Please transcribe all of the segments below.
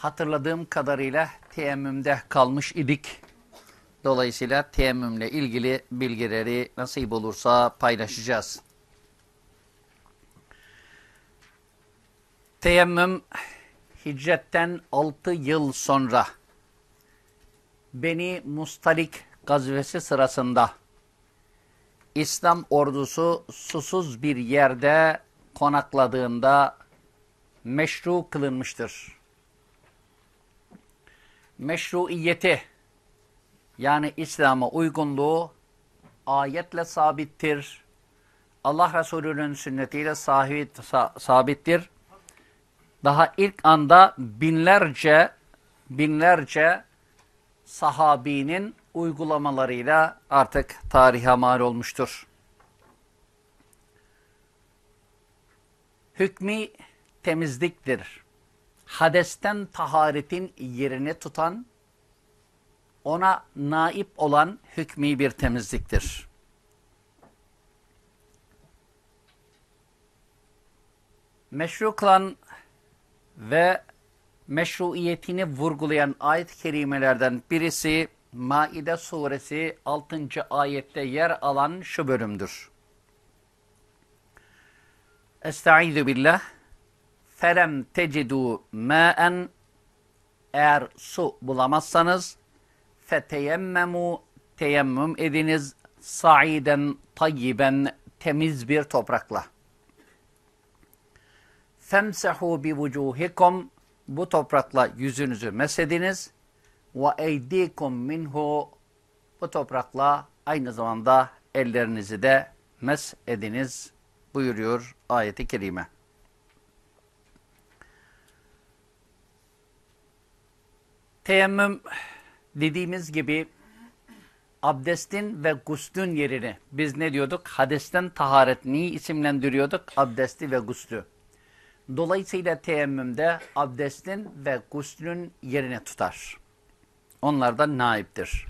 hatırladığım kadarıyla teyemmümde kalmış idik. Dolayısıyla teyemmümle ilgili bilgileri nasip olursa paylaşacağız. Teyemmüm hicretten 6 yıl sonra Beni Mustalik gazvesi sırasında İslam ordusu susuz bir yerde konakladığında meşru kılınmıştır. Meşruiyeti yani İslam'a uygunluğu ayetle sabittir. Allah Resulü'nün sünnetiyle sabit, sabittir. Daha ilk anda binlerce binlerce sahabinin uygulamalarıyla artık tarihe mal olmuştur. Hükmü temizliktir. Hadesten taharetin yerini tutan, ona naip olan hükmü bir temizliktir. Meşru kılan ve meşruiyetini vurgulayan ayet-i kerimelerden birisi Maide suresi 6. ayette yer alan şu bölümdür. Estaizu billah felem tecidu ma'en. Eğer su bulamazsanız feteyemmemu teyemmüm ediniz. Saiden tayyiben temiz bir toprakla. Femsehu bi vucuhikum. Bu toprakla yüzünüzü mesediniz. Ve eydikum minhu. Bu toprakla aynı zamanda ellerinizi de mes ediniz buyuruyor ayeti kerime. Teyemmüm dediğimiz gibi abdestin ve guslün yerini biz ne diyorduk? Hadesten taharet neyi isimlendiriyorduk? Abdesti ve guslü. Dolayısıyla teyemmümde abdestin ve guslün yerini tutar. Onlardan naiptir.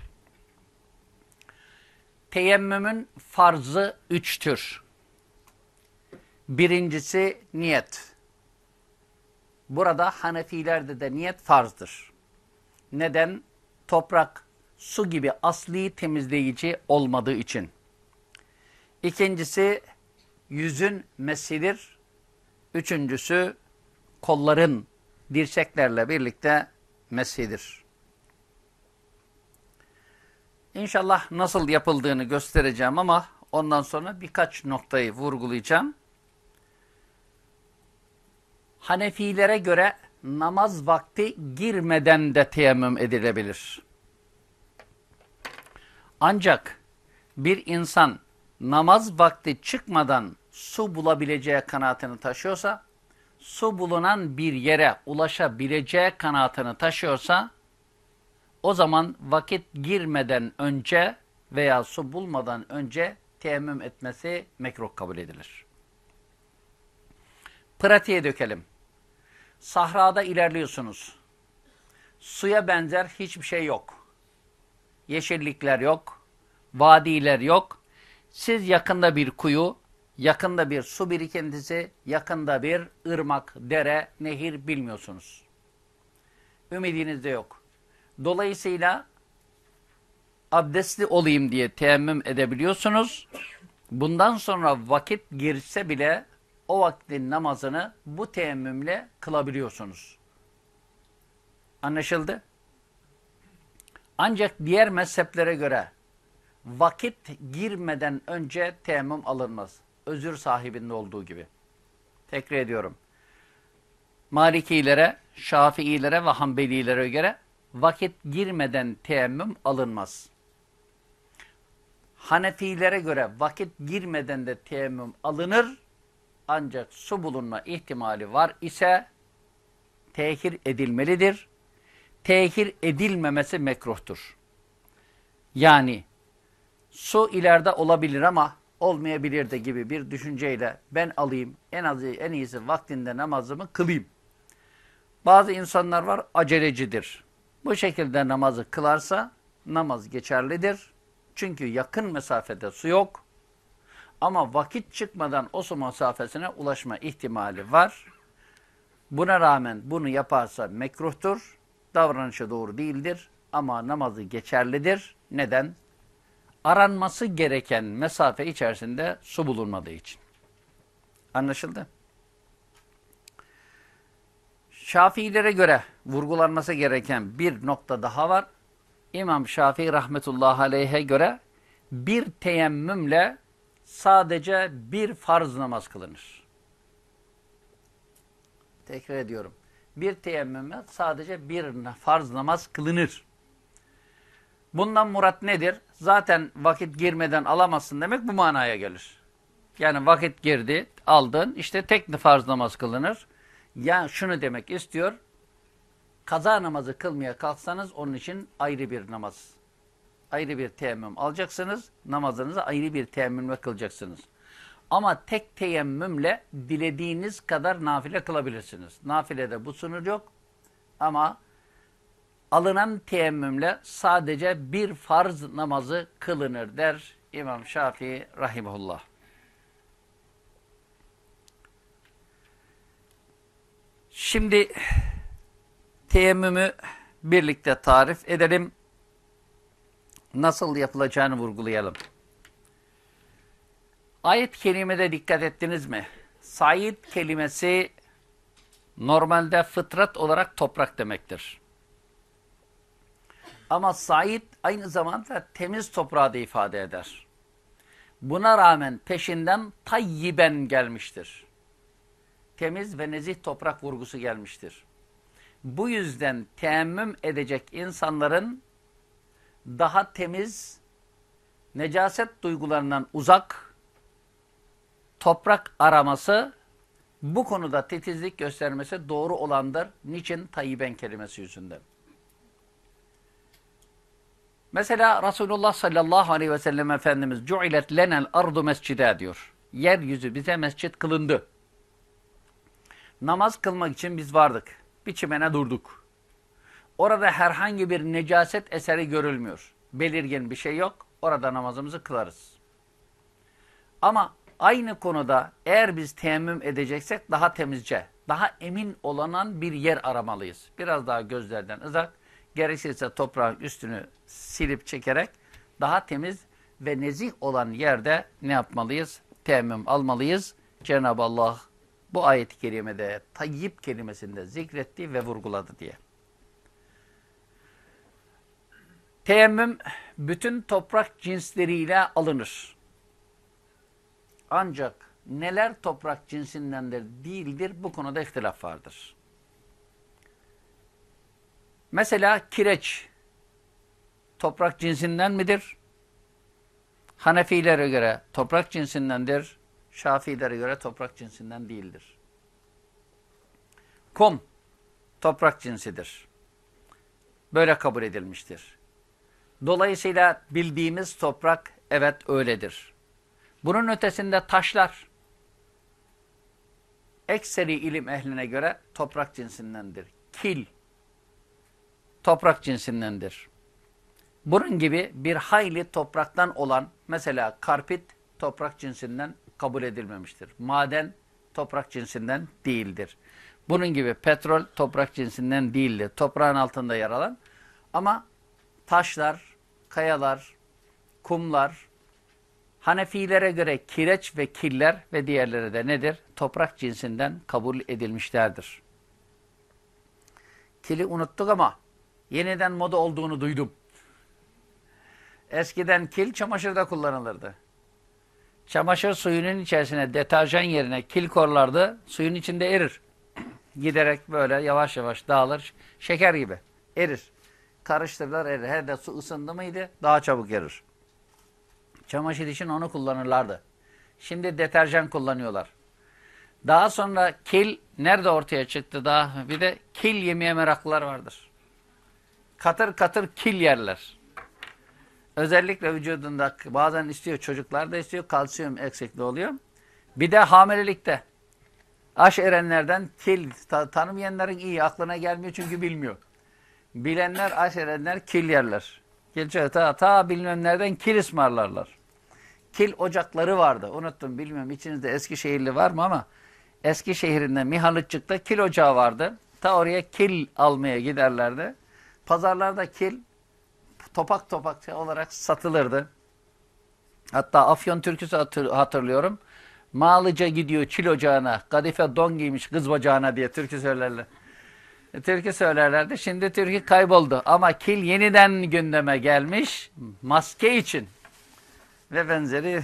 Teyemmümün farzı üçtür. Birincisi niyet. Burada Hanefilerde de niyet farzdır. Neden? Toprak, su gibi asli temizleyici olmadığı için. İkincisi yüzün mesidir. Üçüncüsü kolların dirseklerle birlikte mesidir. İnşallah nasıl yapıldığını göstereceğim ama ondan sonra birkaç noktayı vurgulayacağım. Hanefilere göre namaz vakti girmeden de teyemmüm edilebilir. Ancak bir insan namaz vakti çıkmadan su bulabileceği kanaatini taşıyorsa, su bulunan bir yere ulaşabileceği kanaatini taşıyorsa, o zaman vakit girmeden önce veya su bulmadan önce teyemmüm etmesi mekruh kabul edilir. Pratiğe dökelim. Sahrada ilerliyorsunuz. Suya benzer hiçbir şey yok. Yeşillikler yok. Vadiler yok. Siz yakında bir kuyu, yakında bir su birikintisi, yakında bir ırmak, dere, nehir bilmiyorsunuz. Ümidiniz de yok. Dolayısıyla abdestli olayım diye teyemmüm edebiliyorsunuz. Bundan sonra vakit girse bile o vaktin namazını bu teyemmümle kılabiliyorsunuz. Anlaşıldı? Ancak diğer mezheplere göre vakit girmeden önce teyemmüm alınmaz. Özür sahibinde olduğu gibi. Tekrar ediyorum. Malikilere, Şafiilere ve Hanbelilere göre vakit girmeden teyemmüm alınmaz. Hanefilere göre vakit girmeden de teyemmüm alınır. Ancak su bulunma ihtimali var ise tehir edilmelidir. Tehir edilmemesi mekruhtur. Yani su ileride olabilir ama olmayabilir de gibi bir düşünceyle ben alayım en az en iyisi vaktinde namazımı kılayım. Bazı insanlar var acelecidir. Bu şekilde namazı kılarsa namaz geçerlidir. Çünkü yakın mesafede su yok. Ama vakit çıkmadan o su mesafesine ulaşma ihtimali var. Buna rağmen bunu yaparsa mekruhtur, davranışı doğru değildir ama namazı geçerlidir. Neden? Aranması gereken mesafe içerisinde su bulunmadığı için. Anlaşıldı? Şafiilere göre vurgulanması gereken bir nokta daha var. İmam Şafii rahmetullahi aleyhe göre bir teyemmümle sadece bir farz namaz kılınır. Tekrar ediyorum. Bir teyemmümle sadece bir farz namaz kılınır. Bundan murat nedir? Zaten vakit girmeden alamazsın demek bu manaya gelir. Yani vakit girdi, aldın, işte tek farz namaz kılınır. Yani şunu demek istiyor, kaza namazı kılmaya kalksanız onun için ayrı bir namaz, ayrı bir teyemmüm alacaksınız. Namazınızı ayrı bir teyemmümle kılacaksınız. Ama tek teyemmümle dilediğiniz kadar nafile kılabilirsiniz. Nafilede bu sınır yok. Ama alınan teyemmümle sadece bir farz namazı kılınır der İmam Şafii rahimahullah. Şimdi teyemmümü birlikte tarif edelim. Nasıl yapılacağını vurgulayalım. Ayet kelimede dikkat ettiniz mi? Said kelimesi normalde fıtrat olarak toprak demektir. Ama Said aynı zamanda temiz toprağı da ifade eder. Buna rağmen peşinden tayyiben gelmiştir. Temiz ve nezih toprak vurgusu gelmiştir. Bu yüzden teemmüm edecek insanların daha temiz, necaset duygularından uzak, toprak araması, bu konuda titizlik göstermesi doğru olandır. Niçin? Tayyiben kelimesi yüzünden. Mesela Resulullah sallallahu aleyhi ve sellem Efendimiz cu'ilet lenel ardu mescide diyor. Yeryüzü bize mescit kılındı. Namaz kılmak için biz vardık. Bir çimene durduk. Orada herhangi bir necaset eseri görülmüyor. Belirgin bir şey yok. Orada namazımızı kılarız. Ama aynı konuda eğer biz teyemmüm edeceksek daha temizce, daha emin olanan bir yer aramalıyız. Biraz daha gözlerden uzak, gerekirse toprağın üstünü silip çekerek daha temiz ve nezih olan yerde ne yapmalıyız? Teyemmüm almalıyız. Cenab-ı Allah bu ayet-i kerimede tayyip kelimesinde zikretti ve vurguladı diye. Teyemmüm bütün toprak cinsleriyle alınır. Ancak neler toprak cinsindendir değildir bu konuda ihtilaf vardır. Mesela kireç toprak cinsinden midir? Hanefilere göre toprak cinsindendir. Şafilere göre toprak cinsinden değildir. Kum toprak cinsidir. Böyle kabul edilmiştir. Dolayısıyla bildiğimiz toprak evet öyledir. Bunun ötesinde taşlar ekseri ilim ehline göre toprak cinsindendir. Kil toprak cinsindendir. Bunun gibi bir hayli topraktan olan mesela karpit toprak cinsinden kabul edilmemiştir. Maden toprak cinsinden değildir. Bunun gibi petrol toprak cinsinden değildir. Toprağın altında yer alan ama taşlar, kayalar, kumlar, Hanefilere göre kireç ve killer ve diğerleri de nedir? Toprak cinsinden kabul edilmişlerdir. Kili unuttuk ama yeniden moda olduğunu duydum. Eskiden kil çamaşırda kullanılırdı. Çamaşır suyunun içerisine deterjan yerine kil korlardı. Suyun içinde erir. Giderek böyle yavaş yavaş dağılır. Şeker gibi erir. Karıştırırlar erir. Her de su ısındı mıydı daha çabuk erir. Çamaşır için onu kullanırlardı. Şimdi deterjan kullanıyorlar. Daha sonra kil nerede ortaya çıktı daha? Bir de kil yemeye meraklılar vardır. Katır katır kil yerler. Özellikle vücudunda bazen istiyor, çocuklar da istiyor, kalsiyum eksikliği oluyor. Bir de hamilelikte. Aş erenlerden kil, ta tanımayanların iyi, aklına gelmiyor çünkü bilmiyor. Bilenler, aş erenler kil yerler. Kil ta, ta bilmem kil ısmarlarlar. Kil ocakları vardı. Unuttum bilmiyorum içinizde Eskişehirli var mı ama Eskişehir'inde Mihalıççık'ta kil ocağı vardı. Ta oraya kil almaya giderlerdi. Pazarlarda kil topak topak olarak satılırdı. Hatta Afyon türküsü hatırlıyorum. Mağlıca gidiyor çil ocağına, kadife don giymiş kız bacağına diye türkü söylerler. Türkü söylerlerdi. Şimdi türkü kayboldu. Ama kil yeniden gündeme gelmiş. Maske için. Ve benzeri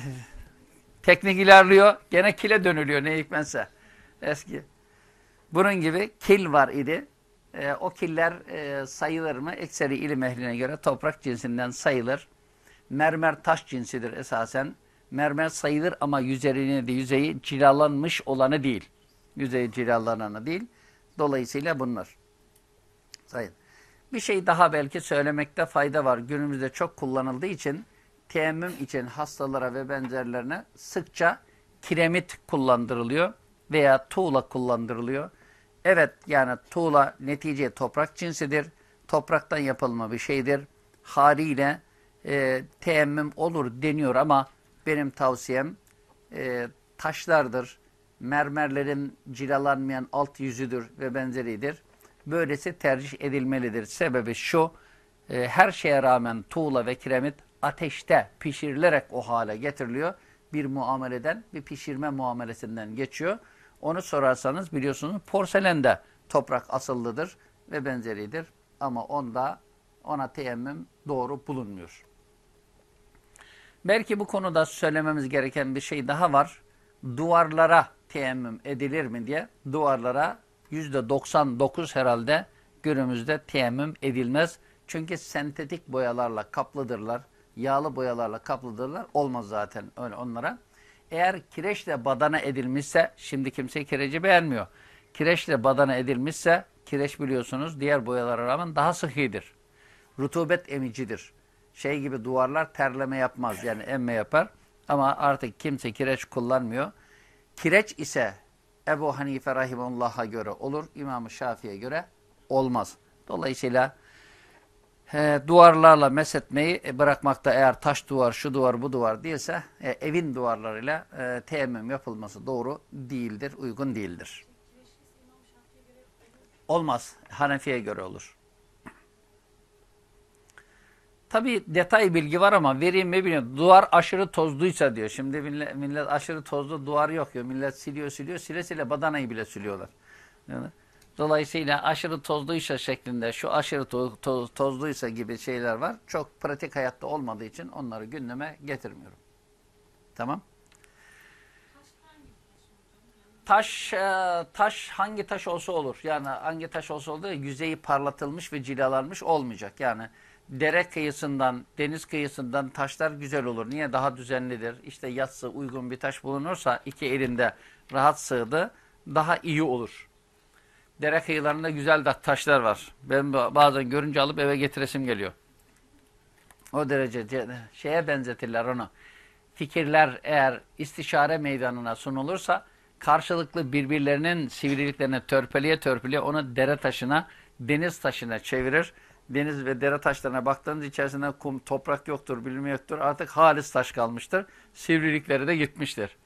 teknik ilerliyor. Gene kile dönülüyor ne hikmetse. Eski. Bunun gibi kil var idi. E, o killer e, sayılır mı? Ekseri ilim ehline göre toprak cinsinden sayılır. Mermer taş cinsidir esasen. Mermer sayılır ama yüzeyini de yüzeyi cilalanmış olanı değil. Yüzeyi cilalananı değil. Dolayısıyla bunlar. Sayın. Bir şey daha belki söylemekte fayda var. Günümüzde çok kullanıldığı için teyemmüm için hastalara ve benzerlerine sıkça kiremit kullandırılıyor veya tuğla kullandırılıyor. Evet yani tuğla netice toprak cinsidir. Topraktan yapılma bir şeydir. Haliyle e, teyemmüm olur deniyor ama benim tavsiyem e, taşlardır. Mermerlerin cilalanmayan alt yüzüdür ve benzeridir. Böylesi tercih edilmelidir. Sebebi şu, e, her şeye rağmen tuğla ve kiremit ateşte pişirilerek o hale getiriliyor. Bir muameleden, bir pişirme muamelesinden geçiyor. Onu sorarsanız biliyorsunuz porselende toprak asıllıdır ve benzeridir. Ama onda ona teyemmüm doğru bulunmuyor. Belki bu konuda söylememiz gereken bir şey daha var. Duvarlara teyemmüm edilir mi diye. Duvarlara %99 herhalde günümüzde teyemmüm edilmez. Çünkü sentetik boyalarla kaplıdırlar. Yağlı boyalarla kaplıdırlar. Olmaz zaten öyle onlara. Eğer kireçle badana edilmişse, şimdi kimse kireci beğenmiyor. Kireçle badana edilmişse, kireç biliyorsunuz diğer boyalara rağmen daha sıhhidir. Rutubet emicidir. Şey gibi duvarlar terleme yapmaz yani emme yapar. Ama artık kimse kireç kullanmıyor. Kireç ise Ebu Hanife Rahimullah'a göre olur, İmam-ı Şafii'ye göre olmaz. Dolayısıyla e, duvarlarla mesetmeyi e, bırakmakta eğer taş duvar, şu duvar, bu duvar değilse e, evin duvarlarıyla e, teyemmüm yapılması doğru değildir, uygun değildir. Olmaz. Hanefi'ye göre olur. Tabi detay bilgi var ama vereyim mi bilmiyorum. Duvar aşırı tozluysa diyor. Şimdi millet, millet aşırı tozlu duvar yok diyor. Millet siliyor siliyor. Sile sile badanayı bile siliyorlar. Yani, dolayısıyla aşırı tozluysa şeklinde şu aşırı to to tozluysa gibi şeyler var. Çok pratik hayatta olmadığı için onları gündeme getirmiyorum. Tamam. Taş, e, taş hangi taş olsa olur. Yani hangi taş olsa olur. Yüzeyi parlatılmış ve cilalanmış olmayacak. Yani dere kıyısından, deniz kıyısından taşlar güzel olur. Niye? Daha düzenlidir. İşte yatsı uygun bir taş bulunursa iki elinde rahat sığdı daha iyi olur. Dere kıyılarında güzel de taşlar var. Ben bazen görünce alıp eve getiresim geliyor. O derece şeye benzetirler onu. Fikirler eğer istişare meydanına sunulursa karşılıklı birbirlerinin sivriliklerine törpeliye törpeliye onu dere taşına, deniz taşına çevirir deniz ve dere taşlarına baktığınız içerisinde kum, toprak yoktur, bilimi yoktur. Artık halis taş kalmıştır. Sivrilikleri de gitmiştir.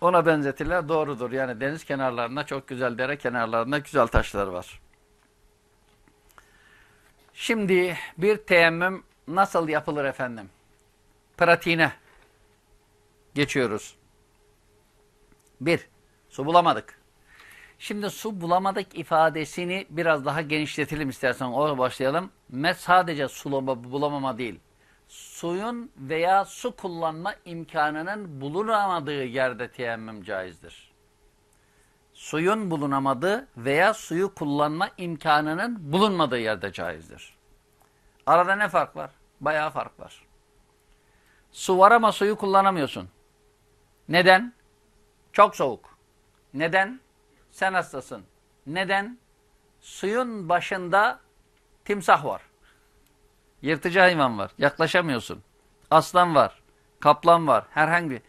Ona benzetirler. Doğrudur. Yani deniz kenarlarında çok güzel, dere kenarlarında güzel taşlar var. Şimdi bir teyemmüm nasıl yapılır efendim? Pratiğine geçiyoruz. Bir, su bulamadık. Şimdi su bulamadık ifadesini biraz daha genişletelim istersen. Orada başlayalım. Met sadece su bulamama değil. Suyun veya su kullanma imkanının bulunamadığı yerde teyemmüm caizdir. Suyun bulunamadığı veya suyu kullanma imkanının bulunmadığı yerde caizdir. Arada ne fark var? Bayağı fark var. Su var ama suyu kullanamıyorsun. Neden? Çok soğuk. Neden? Sen hastasın. Neden? Suyun başında timsah var. Yırtıcı hayvan var. Yaklaşamıyorsun. Aslan var. Kaplan var. Herhangi.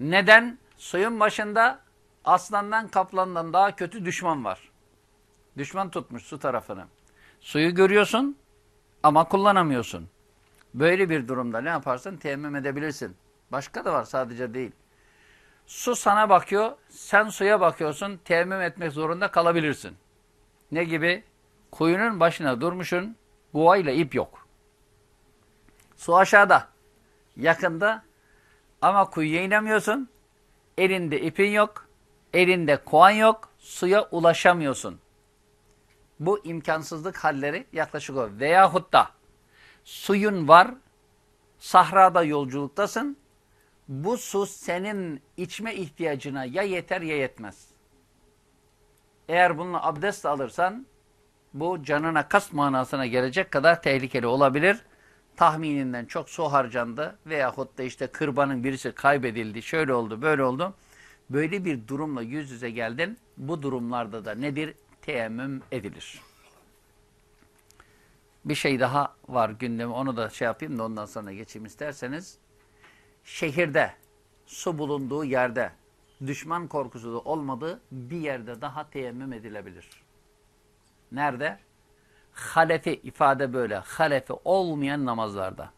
Neden? Suyun başında aslandan kaplandan daha kötü düşman var. Düşman tutmuş su tarafını. Suyu görüyorsun ama kullanamıyorsun. Böyle bir durumda ne yaparsın? Teyemmüm edebilirsin. Başka da var sadece değil. Su sana bakıyor, sen suya bakıyorsun, teyemmüm etmek zorunda kalabilirsin. Ne gibi? Kuyunun başına durmuşun, kuvayla ip yok. Su aşağıda, yakında ama kuyuya inemiyorsun, elinde ipin yok, elinde kovan yok, suya ulaşamıyorsun. Bu imkansızlık halleri yaklaşık o. Veyahut da suyun var, sahrada yolculuktasın, bu su senin içme ihtiyacına ya yeter ya yetmez. Eğer bununla abdest alırsan bu canına kast manasına gelecek kadar tehlikeli olabilir. Tahmininden çok su harcandı veyahut da işte kırbanın birisi kaybedildi, şöyle oldu, böyle oldu. Böyle bir durumla yüz yüze geldin. Bu durumlarda da nedir? Teyemmüm edilir. Bir şey daha var gündemi onu da şey yapayım da ondan sonra geçeyim isterseniz şehirde, su bulunduğu yerde, düşman korkusu da olmadığı bir yerde daha teyemmüm edilebilir. Nerede? Halefi ifade böyle. Halefi olmayan namazlarda.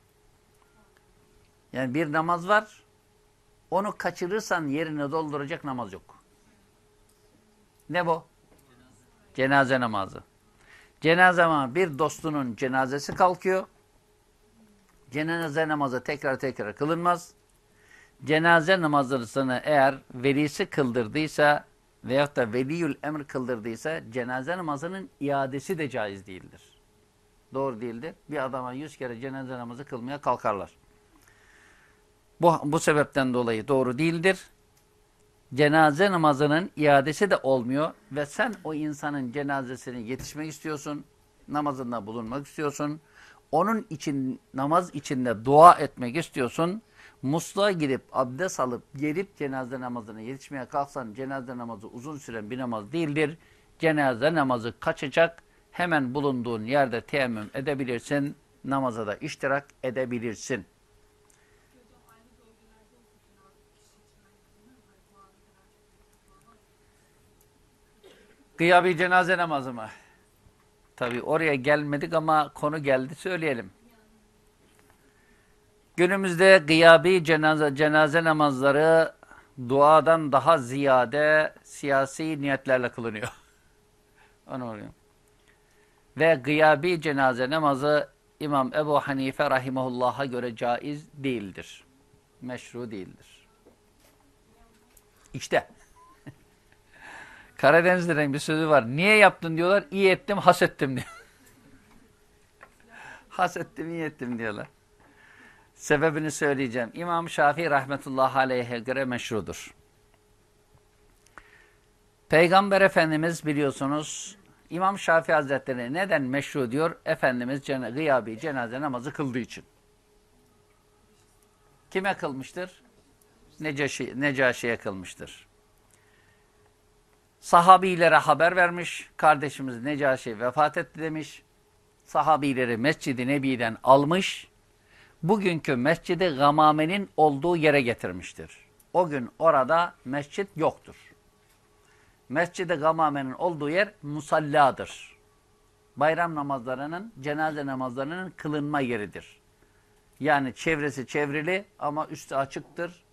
Yani bir namaz var, onu kaçırırsan yerine dolduracak namaz yok. Ne bu? Cenaze namazı. Cenaze namazı bir dostunun cenazesi kalkıyor. Cenaze namazı tekrar tekrar kılınmaz cenaze namazını eğer velisi kıldırdıysa veyahut da veliyül emr kıldırdıysa cenaze namazının iadesi de caiz değildir. Doğru değildir. Bir adama yüz kere cenaze namazı kılmaya kalkarlar. Bu, bu sebepten dolayı doğru değildir. Cenaze namazının iadesi de olmuyor ve sen o insanın cenazesine yetişmek istiyorsun, namazında bulunmak istiyorsun, onun için namaz içinde dua etmek istiyorsun musluğa girip abdest alıp gelip cenaze namazına yetişmeye kalksan cenaze namazı uzun süren bir namaz değildir. Cenaze namazı kaçacak. Hemen bulunduğun yerde teyemmüm edebilirsin. Namaza da iştirak edebilirsin. Gıyabi cenaze namazı mı? Tabi oraya gelmedik ama konu geldi söyleyelim. Günümüzde gıyabi cenaze, cenaze namazları duadan daha ziyade siyasi niyetlerle kılınıyor. Onu oluyor. Ve gıyabi cenaze namazı İmam Ebu Hanife rahimahullah'a göre caiz değildir. Meşru değildir. İşte. Karadenizlilerin bir sözü var. Niye yaptın diyorlar. İyi ettim, has ettim diyor. has ettim, iyi ettim diyorlar. Sebebini söyleyeceğim. İmam Şafii rahmetullahi aleyhe göre meşrudur. Peygamber Efendimiz biliyorsunuz İmam Şafii Hazretleri neden meşru diyor? Efendimiz cena gıyabi cenaze namazı kıldığı için. Kime kılmıştır? Necaşi, Necaşi'ye kılmıştır. Sahabilere haber vermiş. Kardeşimiz Necaşi vefat etti demiş. Sahabileri Mescid-i Nebi'den almış bugünkü Mescid-i Gamame'nin olduğu yere getirmiştir. O gün orada mescit yoktur. Mescid-i Gamame'nin olduğu yer musalladır. Bayram namazlarının, cenaze namazlarının kılınma yeridir. Yani çevresi çevrili ama üstü açıktır.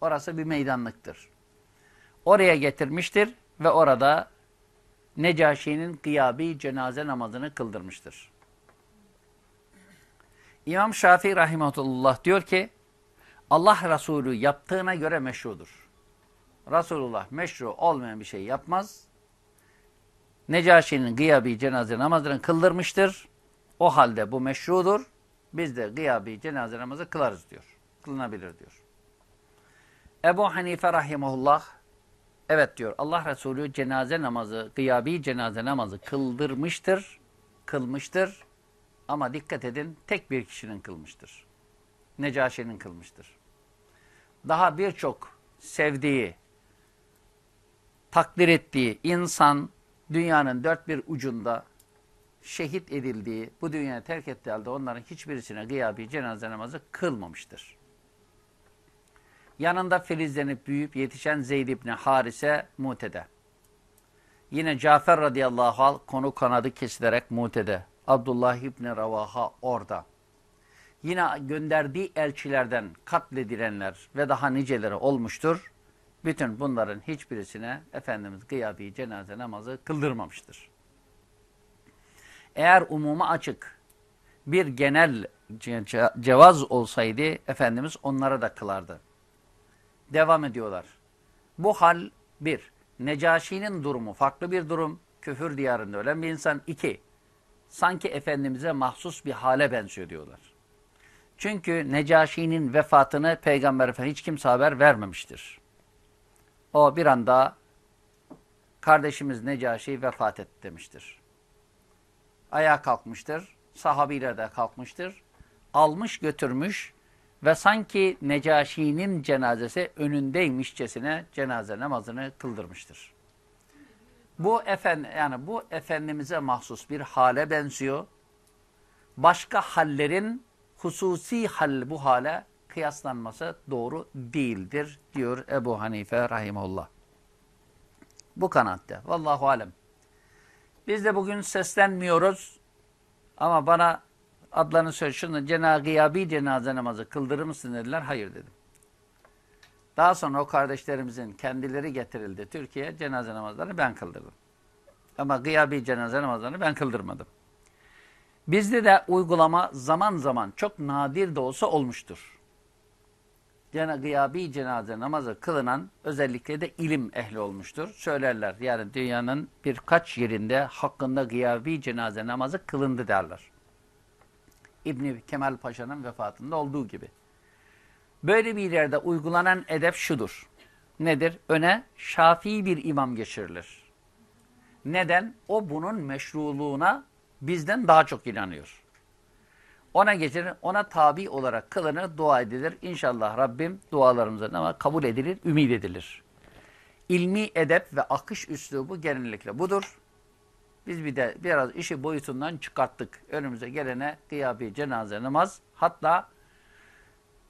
Orası bir meydanlıktır. Oraya getirmiştir ve orada Necaşi'nin gıyabi cenaze namazını kıldırmıştır. İmam Şafii rahimahullah diyor ki Allah Resulü yaptığına göre meşrudur. Resulullah meşru olmayan bir şey yapmaz. Necaşi'nin gıyabi cenaze namazını kıldırmıştır. O halde bu meşrudur. Biz de gıyabi cenaze namazı kılarız diyor. Kılınabilir diyor. Ebu Hanife rahimahullah evet diyor Allah Resulü cenaze namazı, gıyabi cenaze namazı kıldırmıştır, kılmıştır. Ama dikkat edin tek bir kişinin kılmıştır. Necaşi'nin kılmıştır. Daha birçok sevdiği, takdir ettiği insan dünyanın dört bir ucunda şehit edildiği, bu dünyayı terk ettiği halde onların hiçbirisine gıyabi cenaze namazı kılmamıştır. Yanında filizlenip büyüyüp yetişen Zeyd İbni Harise mutede. Yine Cafer radıyallahu anh konu kanadı kesilerek mutede. Abdullah İbni Ravaha orada. Yine gönderdiği elçilerden katledilenler ve daha niceleri olmuştur. Bütün bunların hiçbirisine Efendimiz gıyabi cenaze namazı kıldırmamıştır. Eğer umuma açık bir genel cevaz olsaydı Efendimiz onlara da kılardı. Devam ediyorlar. Bu hal bir, Necaşi'nin durumu farklı bir durum. Küfür diyarında ölen bir insan. iki, sanki Efendimiz'e mahsus bir hale benziyor diyorlar. Çünkü Necaşi'nin vefatını Peygamber Efendimiz hiç kimse haber vermemiştir. O bir anda kardeşimiz Necaşi vefat etti demiştir. Ayağa kalkmıştır. Sahabiyle de kalkmıştır. Almış götürmüş ve sanki Necaşi'nin cenazesi önündeymişçesine cenaze namazını kıldırmıştır. Bu efendi yani bu efendimize mahsus bir hale benziyor. Başka hallerin hususi hal bu hale kıyaslanması doğru değildir diyor Ebu Hanife rahimullah. Bu kanatte. Vallahu alem. Biz de bugün seslenmiyoruz ama bana adlarını söyle şunu cena gıyabi cenaze namazı kıldırır mısın dediler. Hayır dedim. Daha sonra o kardeşlerimizin kendileri getirildi Türkiye cenaze namazlarını ben kıldırdım. Ama gıyabi cenaze namazlarını ben kıldırmadım. Bizde de uygulama zaman zaman çok nadir de olsa olmuştur. Cena, gıyabi cenaze namazı kılınan özellikle de ilim ehli olmuştur. Söylerler yani dünyanın birkaç yerinde hakkında gıyabi cenaze namazı kılındı derler. İbni Kemal Paşa'nın vefatında olduğu gibi. Böyle bir yerde uygulanan edep şudur. Nedir? Öne şafii bir imam geçirilir. Neden? O bunun meşruluğuna bizden daha çok inanıyor. Ona geçirir, ona tabi olarak kılınır, dua edilir. İnşallah Rabbim dualarımızın ama kabul edilir, ümit edilir. İlmi edep ve akış üslubu genellikle budur. Biz bir de biraz işi boyutundan çıkarttık. Önümüze gelene gıyabi cenaze namaz. Hatta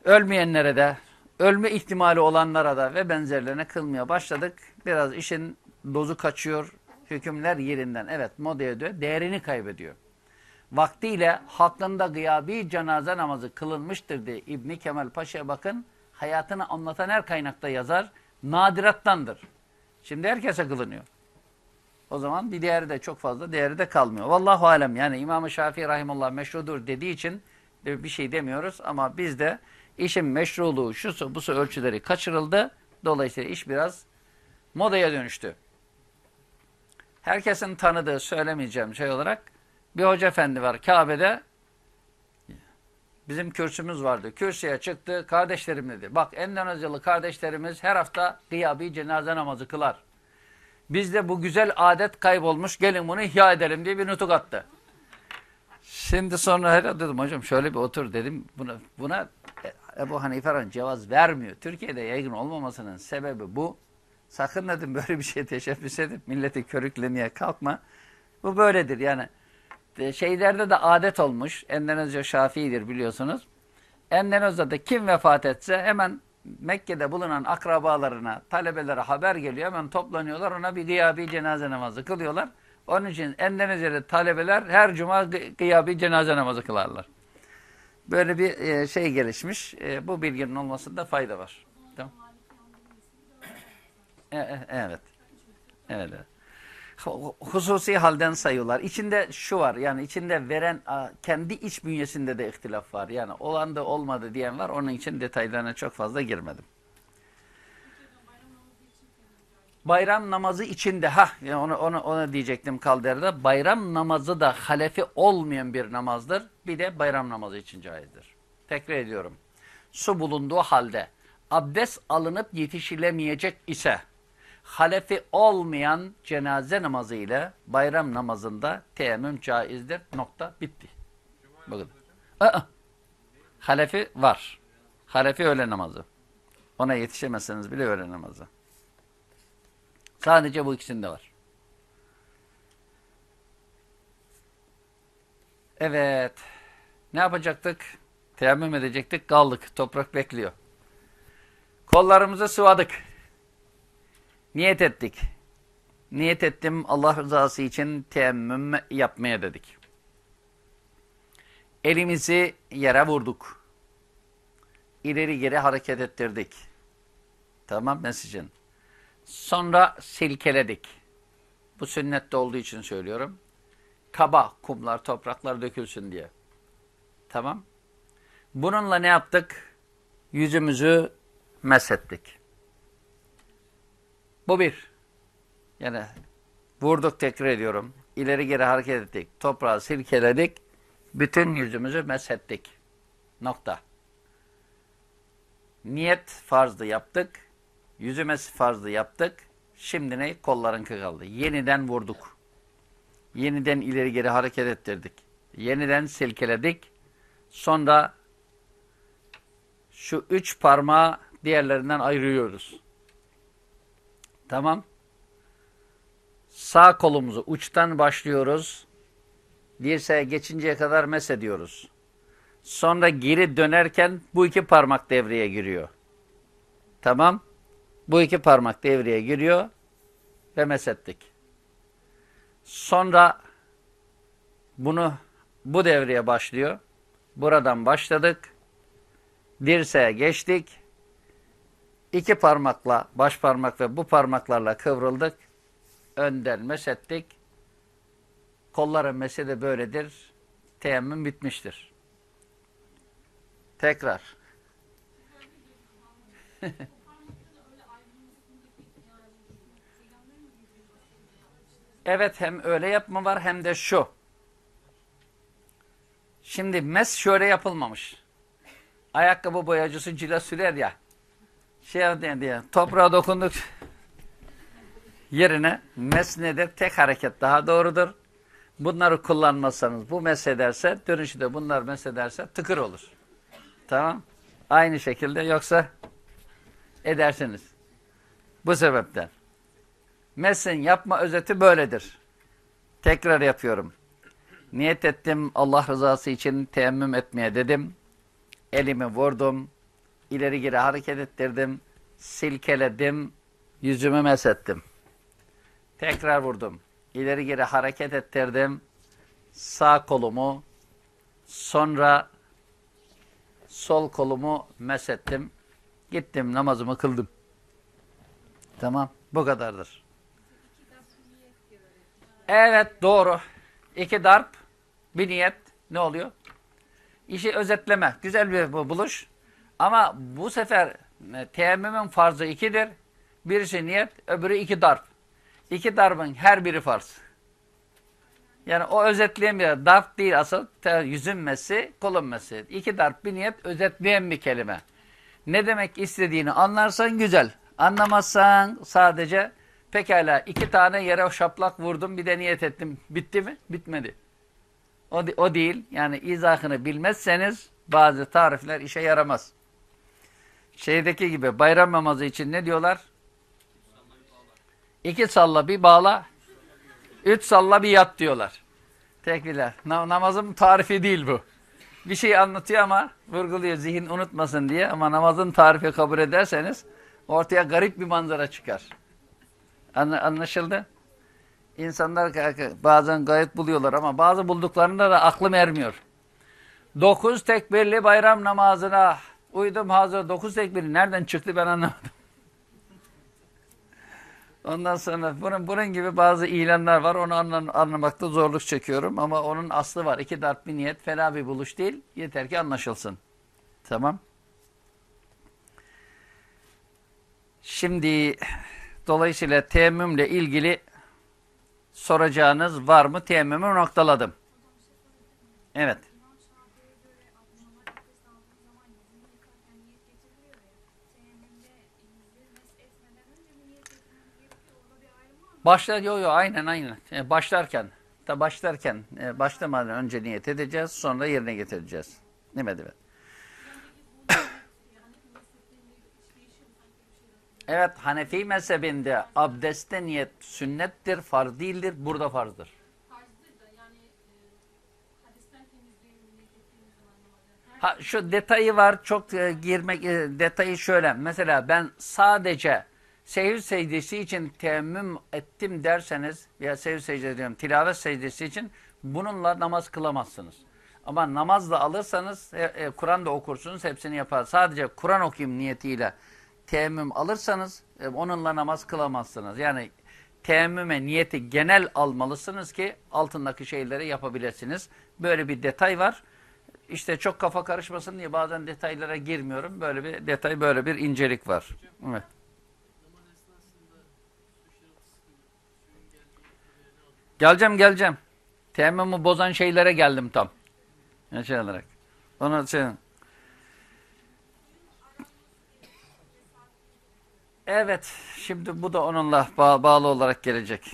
ölmeyenlere de, ölme ihtimali olanlara da ve benzerlerine kılmaya başladık. Biraz işin dozu kaçıyor. Hükümler yerinden. Evet modaya dönüyor. Değerini kaybediyor. Vaktiyle hakkında gıyabi cenaze namazı kılınmıştır diye İbni Kemal Paşa'ya bakın. Hayatını anlatan her kaynakta yazar. Nadirattandır. Şimdi herkese kılınıyor. O zaman bir değeri de çok fazla değeri de kalmıyor. Vallahu alem yani İmam-ı Şafii rahimullah meşrudur dediği için bir şey demiyoruz ama biz de işin meşruluğu şusu busu ölçüleri kaçırıldı. Dolayısıyla iş biraz modaya dönüştü. Herkesin tanıdığı söylemeyeceğim şey olarak bir hoca efendi var Kabe'de bizim kürsümüz vardı. Kürsüye çıktı kardeşlerim dedi. Bak Endonezyalı kardeşlerimiz her hafta gıyabi cenaze namazı kılar. Bizde bu güzel adet kaybolmuş gelin bunu ihya edelim diye bir nutuk attı. Şimdi sonra herhalde dedim hocam şöyle bir otur dedim. Buna, buna Ebu Hanife cevaz vermiyor. Türkiye'de yaygın olmamasının sebebi bu. Sakın dedim böyle bir şey teşebbüs edip milleti körüklemeye kalkma. Bu böyledir yani. Şeylerde de adet olmuş. Endonezya Şafii'dir biliyorsunuz. Endonezya'da kim vefat etse hemen Mekke'de bulunan akrabalarına, talebelere haber geliyor. Hemen toplanıyorlar. Ona bir gıyabi cenaze namazı kılıyorlar. Onun için Endonezya'da talebeler her cuma gıyabi cenaze namazı kılarlar. Böyle bir e, şey gelişmiş. E, bu bilginin olmasında fayda var. Tamam. E, evet. Evet. Hususi halden sayıyorlar. İçinde şu var. Yani içinde veren kendi iç bünyesinde de ihtilaf var. Yani olan da olmadı diyen var. Onun için detaylarına çok fazla girmedim. Bayram namazı içinde ha yani onu onu onu diyecektim kaldırda. Bayram namazı da halefi olmayan bir namazdır. Bir de bayram namazı için caizdir. Tekrar ediyorum. Su bulunduğu halde abdest alınıp yetişilemeyecek ise halefi olmayan cenaze namazı ile bayram namazında teyemmüm caizdir. Nokta bitti. Bakın. Aa, halefi var. Halefi öğle namazı. Ona yetişemezseniz bile öğle namazı. Sadece bu ikisinde var. Evet. Ne yapacaktık? Teyemmüm edecektik. Kaldık. Toprak bekliyor. Kollarımızı sıvadık. Niyet ettik. Niyet ettim Allah rızası için teyemmüm yapmaya dedik. Elimizi yere vurduk. İleri geri hareket ettirdik. Tamam mesajın. Sonra silkeledik. Bu sünnette olduğu için söylüyorum. Kaba kumlar, topraklar dökülsün diye. Tamam. Bununla ne yaptık? Yüzümüzü meshettik. Bu bir. Yani vurduk tekrar ediyorum. İleri geri hareket ettik. Toprağı silkeledik. Bütün yüzümüzü meshettik. Nokta. Niyet farzı yaptık. Yüzümesi farzı yaptık. Şimdi ne? Kolların kaldı. Yeniden vurduk. Yeniden ileri geri hareket ettirdik. Yeniden silkeledik. Sonra şu üç parmağı diğerlerinden ayırıyoruz. Tamam. Sağ kolumuzu uçtan başlıyoruz. Dirseğe geçinceye kadar mes ediyoruz. Sonra geri dönerken bu iki parmak devreye giriyor. Tamam. Bu iki parmak devreye giriyor ve mesettik. Sonra bunu bu devreye başlıyor. Buradan başladık. Dirseğe geçtik. İki parmakla, baş parmak ve bu parmaklarla kıvrıldık. Önden mesettik. Kolların mesi de böyledir. Teyemmüm bitmiştir. Tekrar. evet hem öyle yapma var hem de şu. Şimdi mes şöyle yapılmamış. Ayakkabı boyacısı cila sürer ya. Şey diye, toprağa dokunduk yerine mes nedir? Tek hareket daha doğrudur. Bunları kullanmazsanız bu mes ederse dönüşü bunlar mes ederse tıkır olur. Tamam. Aynı şekilde yoksa edersiniz. Bu sebepten. Mesin yapma özeti böyledir. Tekrar yapıyorum. Niyet ettim Allah rızası için teyemmüm etmeye dedim. Elimi vurdum. ileri geri hareket ettirdim. Silkeledim. Yüzümü mesettim. Tekrar vurdum. İleri geri hareket ettirdim. Sağ kolumu sonra sol kolumu mesettim. Gittim namazımı kıldım. Tamam. Bu kadardır. Evet doğru. İki darp, bir niyet ne oluyor? İşi özetleme. Güzel bir buluş. Ama bu sefer e, teyemmümün farzı ikidir. Birisi niyet, öbürü iki darp. İki darbın her biri farz. Yani o özetleyen bir darp değil asıl yüzünmesi, kolunması. İki darp bir niyet özetleyen bir kelime. Ne demek istediğini anlarsan güzel. Anlamazsan sadece pekala iki tane yere şaplak vurdum bir de niyet ettim. Bitti mi? Bitmedi. O, o değil. Yani izahını bilmezseniz bazı tarifler işe yaramaz. Şeydeki gibi bayram namazı için ne diyorlar? İki salla bir bağla. Üç salla bir yat diyorlar. Tekbirler. Na namazın tarifi değil bu. Bir şey anlatıyor ama vurguluyor zihin unutmasın diye. Ama namazın tarifi kabul ederseniz ortaya garip bir manzara çıkar. Anla anlaşıldı? İnsanlar bazen gayet buluyorlar ama bazı bulduklarında da aklım ermiyor. Dokuz tekbirli bayram namazına uydum hazır. Dokuz tekbirli nereden çıktı ben anlamadım. Ondan sonra bunun, bunun gibi bazı ilanlar var. Onu anlamakta zorluk çekiyorum. Ama onun aslı var. İki darp bir niyet. Fena bir buluş değil. Yeter ki anlaşılsın. Tamam. Şimdi dolayısıyla teyemmümle ilgili soracağınız var mı? Teyemmümü noktaladım. Evet. Başlar yo yo aynen aynen. E, başlarken da başlarken e, başlamadan önce niyet edeceğiz sonra yerine getireceğiz. Değil mi? Evet. Evet Hanefi mezhebinde abdestte niyet sünnettir, farz değildir. Burada farzdır. Ha, şu detayı var çok e, girmek e, detayı şöyle. Mesela ben sadece sehir secdesi için teyemmüm ettim derseniz veya sehir secdesi diyorum tilavet secdesi için bununla namaz kılamazsınız. Ama namazla alırsanız e, e, Kur'an da okursunuz hepsini yapar. Sadece Kur'an okuyayım niyetiyle teyemmüm alırsanız e, onunla namaz kılamazsınız. Yani teyemmüme niyeti genel almalısınız ki altındaki şeyleri yapabilirsiniz. Böyle bir detay var. İşte çok kafa karışmasın diye bazen detaylara girmiyorum. Böyle bir detay, böyle bir incelik var. Evet. Geleceğim, geleceğim. Teyemmümü bozan şeylere geldim tam. Şey olarak. Onu şey... Evet, şimdi bu da onunla bağ bağlı olarak gelecek.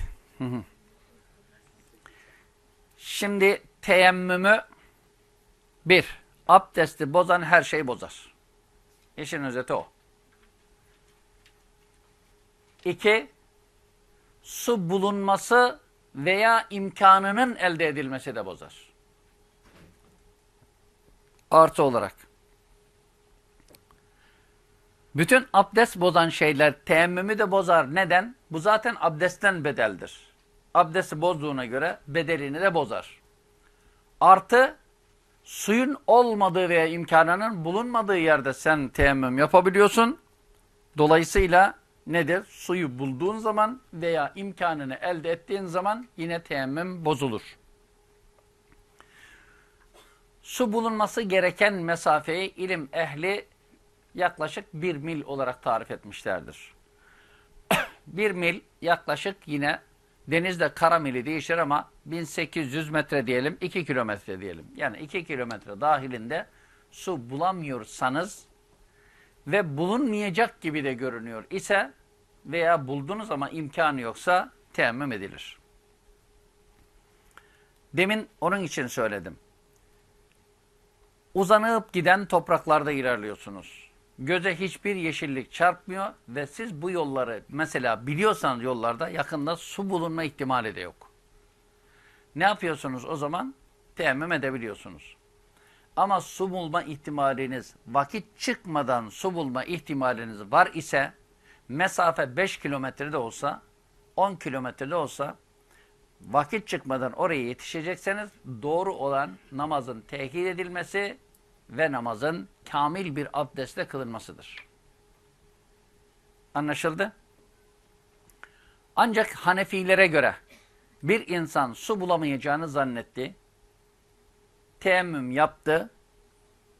Şimdi teyemmümü bir, abdesti bozan her şey bozar. İşin özeti o. İki, su bulunması veya imkanının elde edilmesi de bozar. Artı olarak. Bütün abdest bozan şeyler teyemmümü de bozar. Neden? Bu zaten abdestten bedeldir. Abdesti bozduğuna göre bedelini de bozar. Artı suyun olmadığı veya imkanının bulunmadığı yerde sen teyemmüm yapabiliyorsun. Dolayısıyla nedir? Suyu bulduğun zaman veya imkanını elde ettiğin zaman yine teyemmüm bozulur. Su bulunması gereken mesafeyi ilim ehli yaklaşık bir mil olarak tarif etmişlerdir. bir mil yaklaşık yine denizde kara mili değişir ama 1800 metre diyelim 2 kilometre diyelim. Yani 2 kilometre dahilinde su bulamıyorsanız ve bulunmayacak gibi de görünüyor ise veya buldunuz ama imkanı yoksa teyemmüm edilir. Demin onun için söyledim. Uzanıp giden topraklarda ilerliyorsunuz. Göze hiçbir yeşillik çarpmıyor ve siz bu yolları mesela biliyorsanız yollarda yakında su bulunma ihtimali de yok. Ne yapıyorsunuz o zaman? Teyemmüm edebiliyorsunuz. Ama su bulma ihtimaliniz vakit çıkmadan su bulma ihtimaliniz var ise mesafe 5 kilometrede olsa 10 kilometrede olsa vakit çıkmadan oraya yetişecekseniz doğru olan namazın tehir edilmesi ve namazın kamil bir abdestle kılınmasıdır. Anlaşıldı? Ancak Hanefilere göre bir insan su bulamayacağını zannetti, teyemmüm yaptı,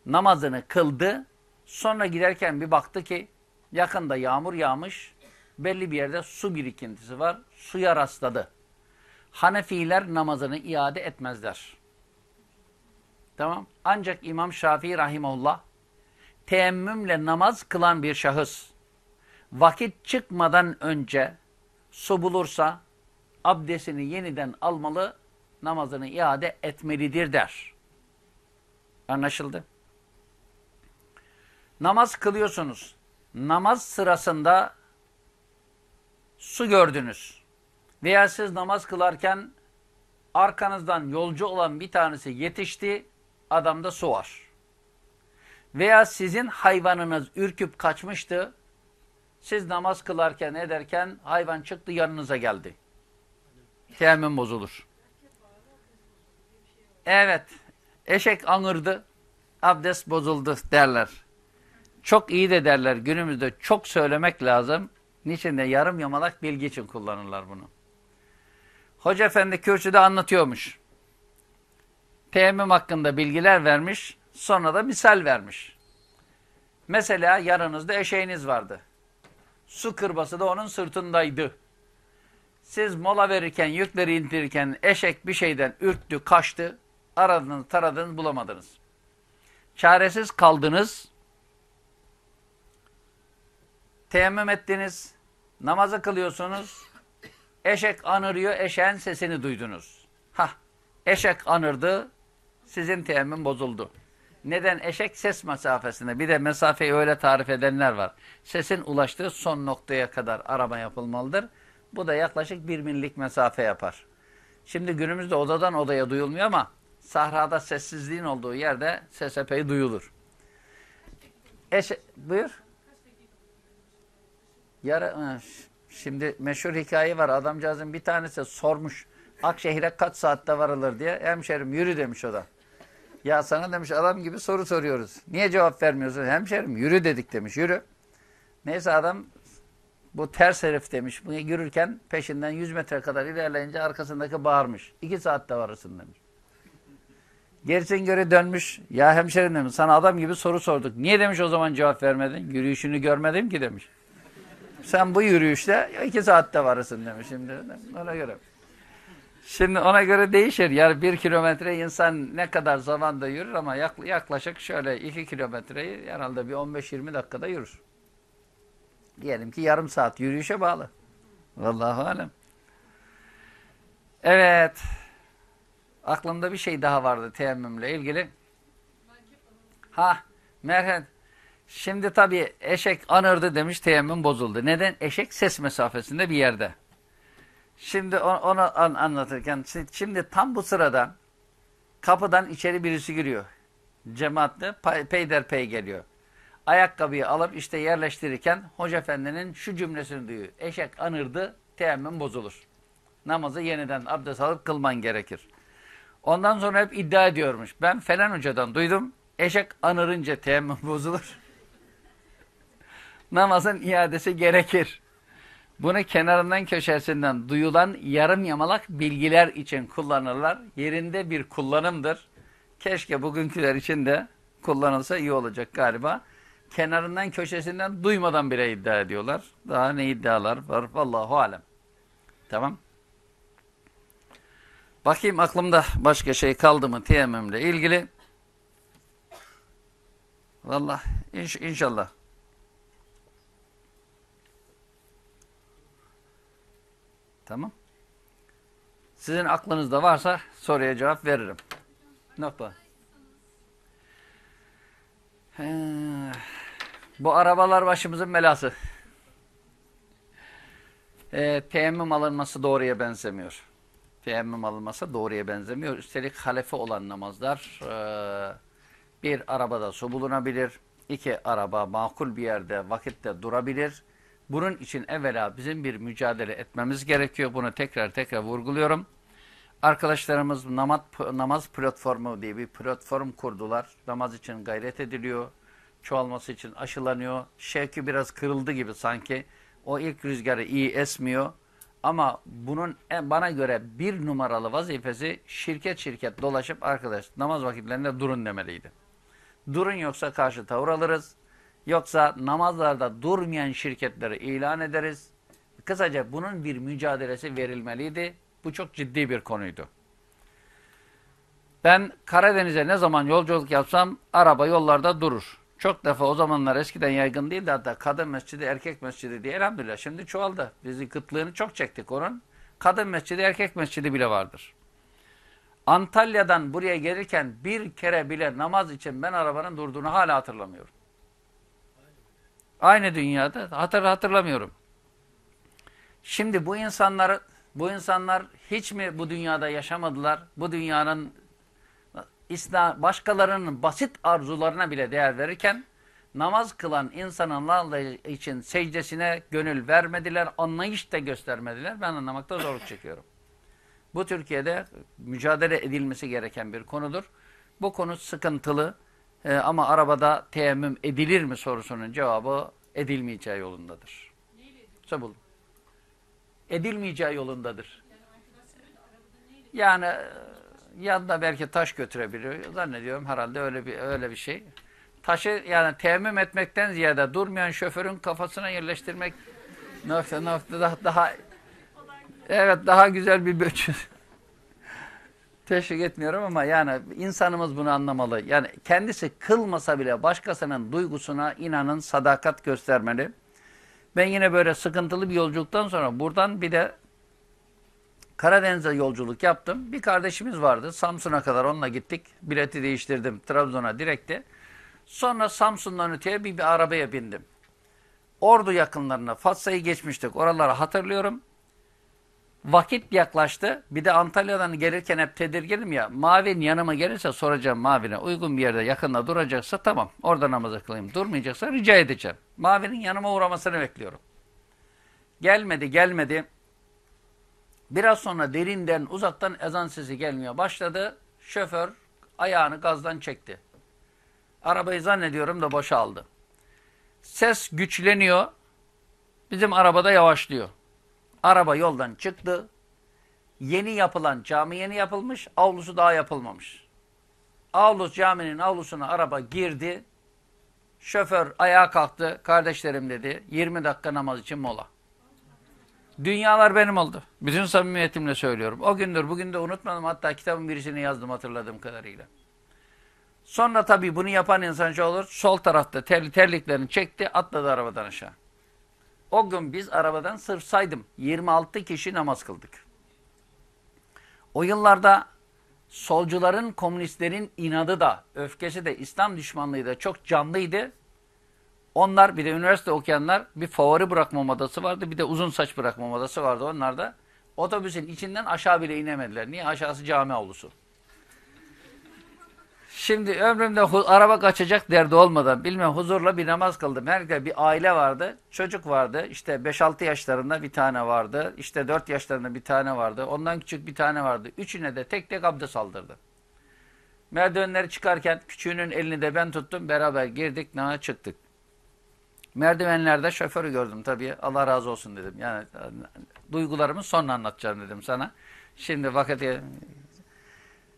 namazını kıldı, sonra giderken bir baktı ki yakında yağmur yağmış, belli bir yerde su birikintisi var, suya rastladı. Hanefiler namazını iade etmezler. Tamam. Ancak İmam Şafii Rahimullah teyemmümle namaz kılan bir şahıs vakit çıkmadan önce su bulursa abdestini yeniden almalı, namazını iade etmelidir der. Anlaşıldı? Namaz kılıyorsunuz. Namaz sırasında su gördünüz. Veya siz namaz kılarken arkanızdan yolcu olan bir tanesi yetişti, adamda su var. Veya sizin hayvanınız ürküp kaçmıştı, siz namaz kılarken ederken hayvan çıktı yanınıza geldi. Teyemmüm bozulur. Evet, eşek anırdı, abdest bozuldu derler. Çok iyi de derler günümüzde çok söylemek lazım. Niçin de yarım yamalak bilgi için kullanırlar bunu. Hoca efendi kürsüde anlatıyormuş teyemmüm hakkında bilgiler vermiş, sonra da misal vermiş. Mesela yanınızda eşeğiniz vardı. Su kırbası da onun sırtındaydı. Siz mola verirken, yükleri indirirken eşek bir şeyden ürktü, kaçtı. Aradınız, taradınız, bulamadınız. Çaresiz kaldınız. Teyemmüm ettiniz. Namazı kılıyorsunuz. Eşek anırıyor, eşeğin sesini duydunuz. Hah, eşek anırdı, sizin teyemmüm bozuldu. Neden? Eşek ses mesafesinde. Bir de mesafeyi öyle tarif edenler var. Sesin ulaştığı son noktaya kadar arama yapılmalıdır. Bu da yaklaşık bir millik mesafe yapar. Şimdi günümüzde odadan odaya duyulmuyor ama sahrada sessizliğin olduğu yerde ses epey duyulur. Eşe buyur. Yara, şimdi meşhur hikaye var. Adamcağızın bir tanesi sormuş. Akşehir'e kaç saatte varılır diye. Hemşerim yürü demiş o da. Ya sana demiş adam gibi soru soruyoruz. Niye cevap vermiyorsun? Hemşerim yürü dedik demiş. Yürü. Neyse adam Bu ters herif demiş. Bunu yürürken peşinden 100 metre kadar ilerleyince arkasındaki bağırmış. 2 saatte varırsın demiş. Gerisin göre dönmüş. Ya hemşerim demiş sana adam gibi soru sorduk. Niye demiş o zaman cevap vermedin? Yürüyüşünü görmedim ki demiş. Sen bu yürüyüşte 2 saatte varırsın demiş şimdi. Ona göre. Şimdi ona göre değişir. Yani bir kilometre insan ne kadar zamanda yürür ama yaklaşık şöyle iki kilometreyi herhalde bir 15-20 dakikada yürür. Diyelim ki yarım saat yürüyüşe bağlı. Vallahu alem. Evet. Aklımda bir şey daha vardı teyemmümle ilgili. Ha, merhem. Şimdi tabii eşek anırdı demiş teyemmüm bozuldu. Neden? Eşek ses mesafesinde bir yerde. Şimdi onu anlatırken şimdi tam bu sırada kapıdan içeri birisi giriyor. Cemaatle peyderpey geliyor. Ayakkabıyı alıp işte yerleştirirken Hoca Efendi'nin şu cümlesini duyuyor. Eşek anırdı, teyemmüm bozulur. Namazı yeniden abdest alıp kılman gerekir. Ondan sonra hep iddia ediyormuş. Ben falan hocadan duydum. Eşek anırınca teyemmüm bozulur. Namazın iadesi gerekir. Bunu kenarından köşesinden duyulan yarım yamalak bilgiler için kullanırlar. Yerinde bir kullanımdır. Keşke bugünküler için de kullanılsa iyi olacak galiba. Kenarından köşesinden duymadan bile iddia ediyorlar. Daha ne iddialar var? Vallahu alem. Tamam. Bakayım aklımda başka şey kaldı mı teyemmümle ilgili. Vallahi inş inşallah. Tamam. Sizin aklınızda varsa soruya cevap veririm. Nokta. Bu arabalar başımızın belası. E, teyemmüm alınması doğruya benzemiyor. Teyemmüm alınması doğruya benzemiyor. Üstelik halefe olan namazlar e, bir arabada su bulunabilir. İki araba makul bir yerde vakitte durabilir. Bunun için evvela bizim bir mücadele etmemiz gerekiyor. Bunu tekrar tekrar vurguluyorum. Arkadaşlarımız namaz, namaz platformu diye bir platform kurdular. Namaz için gayret ediliyor. Çoğalması için aşılanıyor. Şevki biraz kırıldı gibi sanki. O ilk rüzgarı iyi esmiyor. Ama bunun bana göre bir numaralı vazifesi şirket şirket dolaşıp arkadaş namaz vakitlerinde durun demeliydi. Durun yoksa karşı tavır alırız. Yoksa namazlarda durmayan şirketleri ilan ederiz. Kısaca bunun bir mücadelesi verilmeliydi. Bu çok ciddi bir konuydu. Ben Karadeniz'e ne zaman yolculuk yapsam araba yollarda durur. Çok defa o zamanlar eskiden yaygın değildi hatta kadın mescidi erkek mescidi diye elhamdülillah şimdi çoğaldı. Bizi kıtlığını çok çektik onun. Kadın mescidi erkek mescidi bile vardır. Antalya'dan buraya gelirken bir kere bile namaz için ben arabanın durduğunu hala hatırlamıyorum. Aynı dünyada hatır hatırlamıyorum. Şimdi bu insanlar bu insanlar hiç mi bu dünyada yaşamadılar? Bu dünyanın İslam başkalarının basit arzularına bile değer verirken namaz kılan insanın Allah için secdesine gönül vermediler, anlayış da göstermediler. Ben anlamakta zorluk çekiyorum. Bu Türkiye'de mücadele edilmesi gereken bir konudur. Bu konu sıkıntılı ee, ama arabada teyemmüm edilir mi sorusunun cevabı edilmeyeceği yolundadır. Sabul. Edilmeyeceği yolundadır. Yani e, yanında belki taş götürebiliyor. Zannediyorum herhalde öyle bir öyle bir şey. Taşı yani teyemmüm etmekten ziyade durmayan şoförün kafasına yerleştirmek nokta nokta daha, daha evet daha güzel bir bölçü. Teşvik etmiyorum ama yani insanımız bunu anlamalı. Yani kendisi kılmasa bile başkasının duygusuna inanın sadakat göstermeli. Ben yine böyle sıkıntılı bir yolculuktan sonra buradan bir de Karadeniz'e yolculuk yaptım. Bir kardeşimiz vardı. Samsun'a kadar onunla gittik. Bileti değiştirdim. Trabzon'a direkte. Sonra Samsun'dan öteye bir, bir arabaya bindim. Ordu yakınlarına Fatsa'yı geçmiştik. Oraları hatırlıyorum. Vakit yaklaştı. Bir de Antalya'dan gelirken hep tedirginim ya. Mavin yanıma gelirse soracağım Mavin'e. Uygun bir yerde yakında duracaksa tamam. Orada namazı kılayım. Durmayacaksa rica edeceğim. Mavin'in yanıma uğramasını bekliyorum. Gelmedi gelmedi. Biraz sonra derinden uzaktan ezan sesi gelmeye başladı. Şoför ayağını gazdan çekti. Arabayı zannediyorum da boşaldı. Ses güçleniyor. Bizim arabada yavaşlıyor. Araba yoldan çıktı. Yeni yapılan cami yeni yapılmış, avlusu daha yapılmamış. Avlus caminin avlusuna araba girdi. Şoför ayağa kalktı. Kardeşlerim dedi 20 dakika namaz için mola. Dünyalar benim oldu. Bütün samimiyetimle söylüyorum. O gündür bugün de unutmadım. Hatta kitabın birisini yazdım hatırladığım kadarıyla. Sonra tabii bunu yapan insan şey olur. Sol tarafta terli terliklerini çekti atladı arabadan aşağı. O gün biz arabadan sırf saydım. 26 kişi namaz kıldık. O yıllarda solcuların, komünistlerin inadı da, öfkesi de, İslam düşmanlığı da çok canlıydı. Onlar bir de üniversite okuyanlar bir favori bırakma modası vardı. Bir de uzun saç bırakma modası vardı onlar da. Otobüsün içinden aşağı bile inemediler. Niye? Aşağısı cami avlusu. Şimdi ömrümde araba kaçacak derdi olmadan bilmem huzurla bir namaz kıldım. Her bir aile vardı, çocuk vardı. İşte 5-6 yaşlarında bir tane vardı. İşte 4 yaşlarında bir tane vardı. Ondan küçük bir tane vardı. Üçüne de tek tek abdest aldırdı. Merdivenleri çıkarken küçüğünün elini de ben tuttum. Beraber girdik, naha çıktık. Merdivenlerde şoförü gördüm tabii. Allah razı olsun dedim. Yani duygularımı sonra anlatacağım dedim sana. Şimdi vakit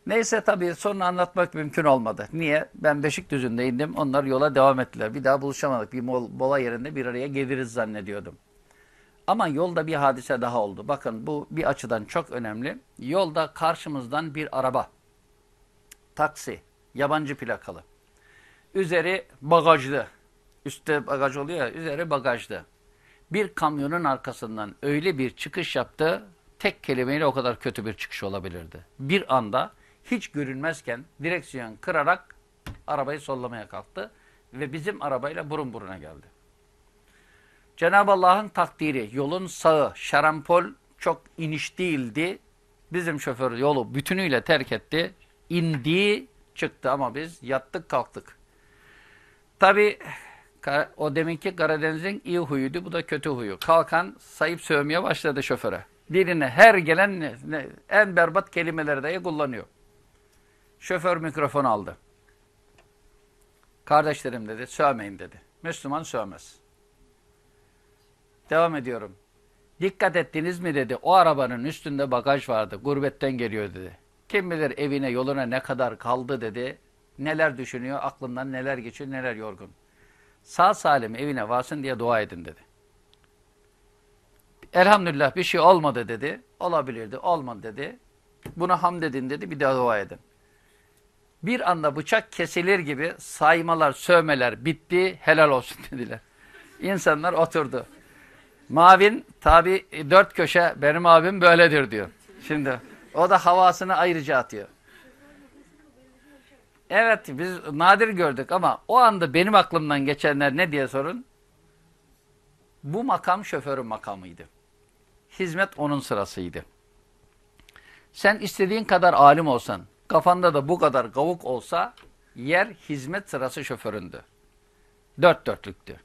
Neyse tabii sonra anlatmak mümkün olmadı. Niye? Ben Beşikdüzü'nde indim. Onlar yola devam ettiler. Bir daha buluşamadık. Bir mola yerinde bir araya geliriz zannediyordum. Ama yolda bir hadise daha oldu. Bakın bu bir açıdan çok önemli. Yolda karşımızdan bir araba. Taksi. Yabancı plakalı. Üzeri bagajlı. Üstte bagaj oluyor ya. Üzeri bagajlı. Bir kamyonun arkasından öyle bir çıkış yaptı. Tek kelimeyle o kadar kötü bir çıkış olabilirdi. Bir anda hiç görünmezken direksiyon kırarak arabayı sollamaya kalktı ve bizim arabayla burun buruna geldi. Cenab-ı Allah'ın takdiri yolun sağı şarampol çok iniş değildi. Bizim şoför yolu bütünüyle terk etti. İndi çıktı ama biz yattık kalktık. Tabi o deminki Karadeniz'in iyi huyuydu bu da kötü huyu. Kalkan sayıp sövmeye başladı şoföre. Birine her gelen en berbat kelimeleri dahi kullanıyor. Şoför mikrofon aldı. Kardeşlerim dedi, sövmeyin dedi. Müslüman sövmez. Devam ediyorum. Dikkat ettiniz mi dedi, o arabanın üstünde bagaj vardı, gurbetten geliyor dedi. Kim bilir evine, yoluna ne kadar kaldı dedi. Neler düşünüyor, aklından neler geçiyor, neler yorgun. Sağ salim evine varsın diye dua edin dedi. Elhamdülillah bir şey olmadı dedi. Olabilirdi, olmadı dedi. Buna hamd edin dedi, bir daha dua edin bir anda bıçak kesilir gibi saymalar, sövmeler bitti, helal olsun dediler. İnsanlar oturdu. Mavin tabi dört köşe benim abim böyledir diyor. Şimdi o da havasını ayrıca atıyor. Evet biz nadir gördük ama o anda benim aklımdan geçenler ne diye sorun? Bu makam şoförün makamıydı. Hizmet onun sırasıydı. Sen istediğin kadar alim olsan, Kafanda da bu kadar gavuk olsa yer hizmet sırası şoföründü. Dört dörtlüktü.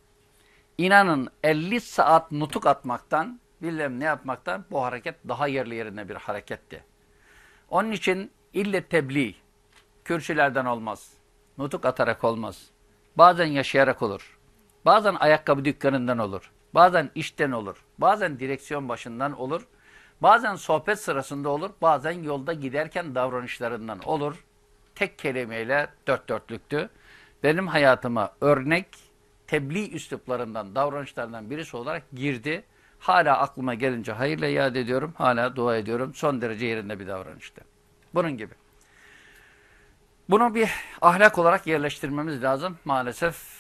İnanın 50 saat nutuk atmaktan, bilmem ne yapmaktan bu hareket daha yerli yerinde bir hareketti. Onun için ille tebliğ, kürsülerden olmaz, nutuk atarak olmaz. Bazen yaşayarak olur, bazen ayakkabı dükkanından olur, bazen işten olur, bazen direksiyon başından olur, Bazen sohbet sırasında olur, bazen yolda giderken davranışlarından olur. Tek kelimeyle dört dörtlüktü. Benim hayatıma örnek tebliğ üsluplarından, davranışlarından birisi olarak girdi. Hala aklıma gelince hayırla yad ediyorum, hala dua ediyorum. Son derece yerinde bir davranıştı. Bunun gibi. Bunu bir ahlak olarak yerleştirmemiz lazım. Maalesef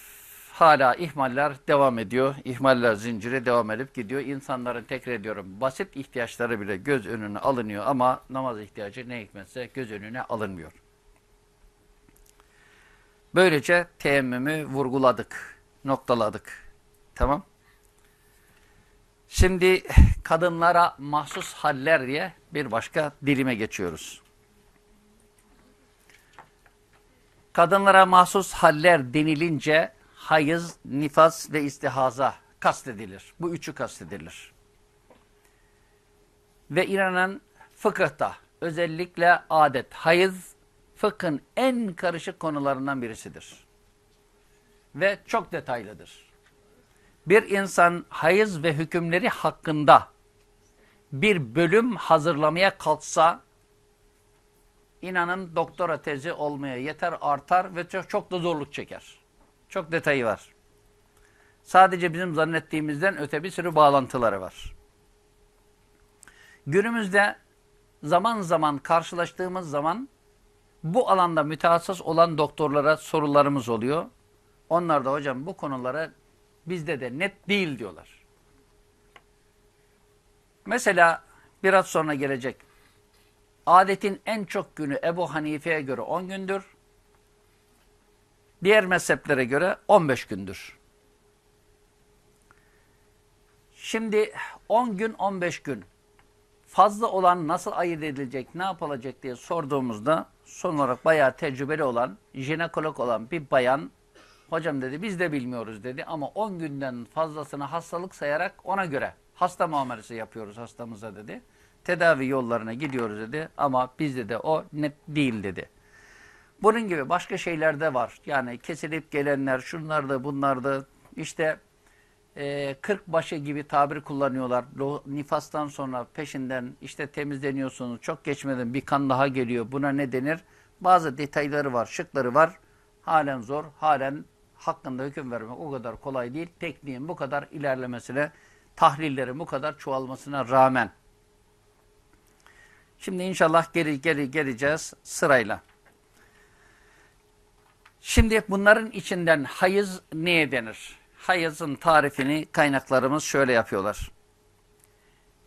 hala ihmaller devam ediyor. İhmaller zinciri devam edip gidiyor. İnsanların tekrar ediyorum basit ihtiyaçları bile göz önüne alınıyor ama namaz ihtiyacı ne hikmetse göz önüne alınmıyor. Böylece teyemmümü vurguladık, noktaladık. Tamam. Şimdi kadınlara mahsus haller diye bir başka dilime geçiyoruz. Kadınlara mahsus haller denilince hayız, nifas ve istihaza kastedilir. Bu üçü kastedilir. Ve inanan fıkıhta özellikle adet, hayız fıkhın en karışık konularından birisidir. Ve çok detaylıdır. bir insan hayız ve hükümleri hakkında bir bölüm hazırlamaya kalksa inanın doktora tezi olmaya yeter artar ve çok, çok da zorluk çeker. Çok detayı var. Sadece bizim zannettiğimizden öte bir sürü bağlantıları var. Günümüzde zaman zaman karşılaştığımız zaman bu alanda mütehassıs olan doktorlara sorularımız oluyor. Onlar da hocam bu konulara bizde de net değil diyorlar. Mesela biraz sonra gelecek. Adetin en çok günü Ebu Hanife'ye göre 10 gündür. Diğer mezheplere göre 15 gündür. Şimdi 10 gün 15 gün fazla olan nasıl ayırt edilecek, ne yapılacak diye sorduğumuzda son olarak bayağı tecrübeli olan, jinekolog olan bir bayan hocam dedi biz de bilmiyoruz dedi ama 10 günden fazlasını hastalık sayarak ona göre hasta muamelesi yapıyoruz hastamıza dedi. Tedavi yollarına gidiyoruz dedi ama bizde de o net değil dedi. Bunun gibi başka şeyler de var. Yani kesilip gelenler, şunlar da bunlar da işte e, 40 başı gibi tabir kullanıyorlar. Nifastan sonra peşinden işte temizleniyorsunuz. Çok geçmeden bir kan daha geliyor. Buna ne denir? Bazı detayları var, şıkları var. Halen zor, halen hakkında hüküm vermek o kadar kolay değil. Tekniğin bu kadar ilerlemesine, tahlillerin bu kadar çoğalmasına rağmen. Şimdi inşallah geri geri geleceğiz sırayla. Şimdi bunların içinden hayız neye denir? Hayızın tarifini kaynaklarımız şöyle yapıyorlar.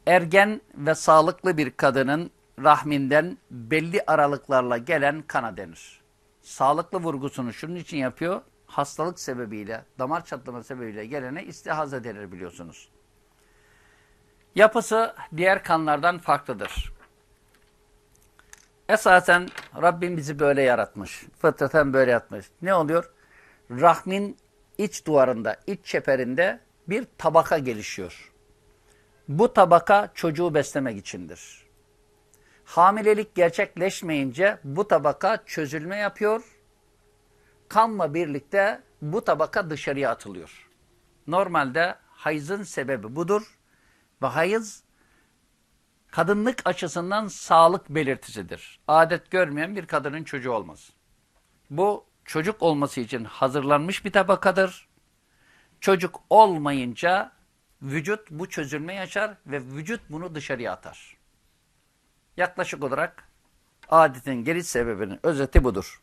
Ergen ve sağlıklı bir kadının rahminden belli aralıklarla gelen kana denir. Sağlıklı vurgusunu şunun için yapıyor. Hastalık sebebiyle, damar çatlama sebebiyle gelene istihaza denir biliyorsunuz. Yapısı diğer kanlardan farklıdır. Esasen Rabbim bizi böyle yaratmış. Fıtraten böyle yaratmış. Ne oluyor? Rahmin iç duvarında, iç çeperinde bir tabaka gelişiyor. Bu tabaka çocuğu beslemek içindir. Hamilelik gerçekleşmeyince bu tabaka çözülme yapıyor. Kanla birlikte bu tabaka dışarıya atılıyor. Normalde hayızın sebebi budur. Ve hayız kadınlık açısından sağlık belirtisidir. Adet görmeyen bir kadının çocuğu olmaz. Bu çocuk olması için hazırlanmış bir tabakadır. Çocuk olmayınca vücut bu çözülme yaşar ve vücut bunu dışarıya atar. Yaklaşık olarak adetin geliş sebebinin özeti budur.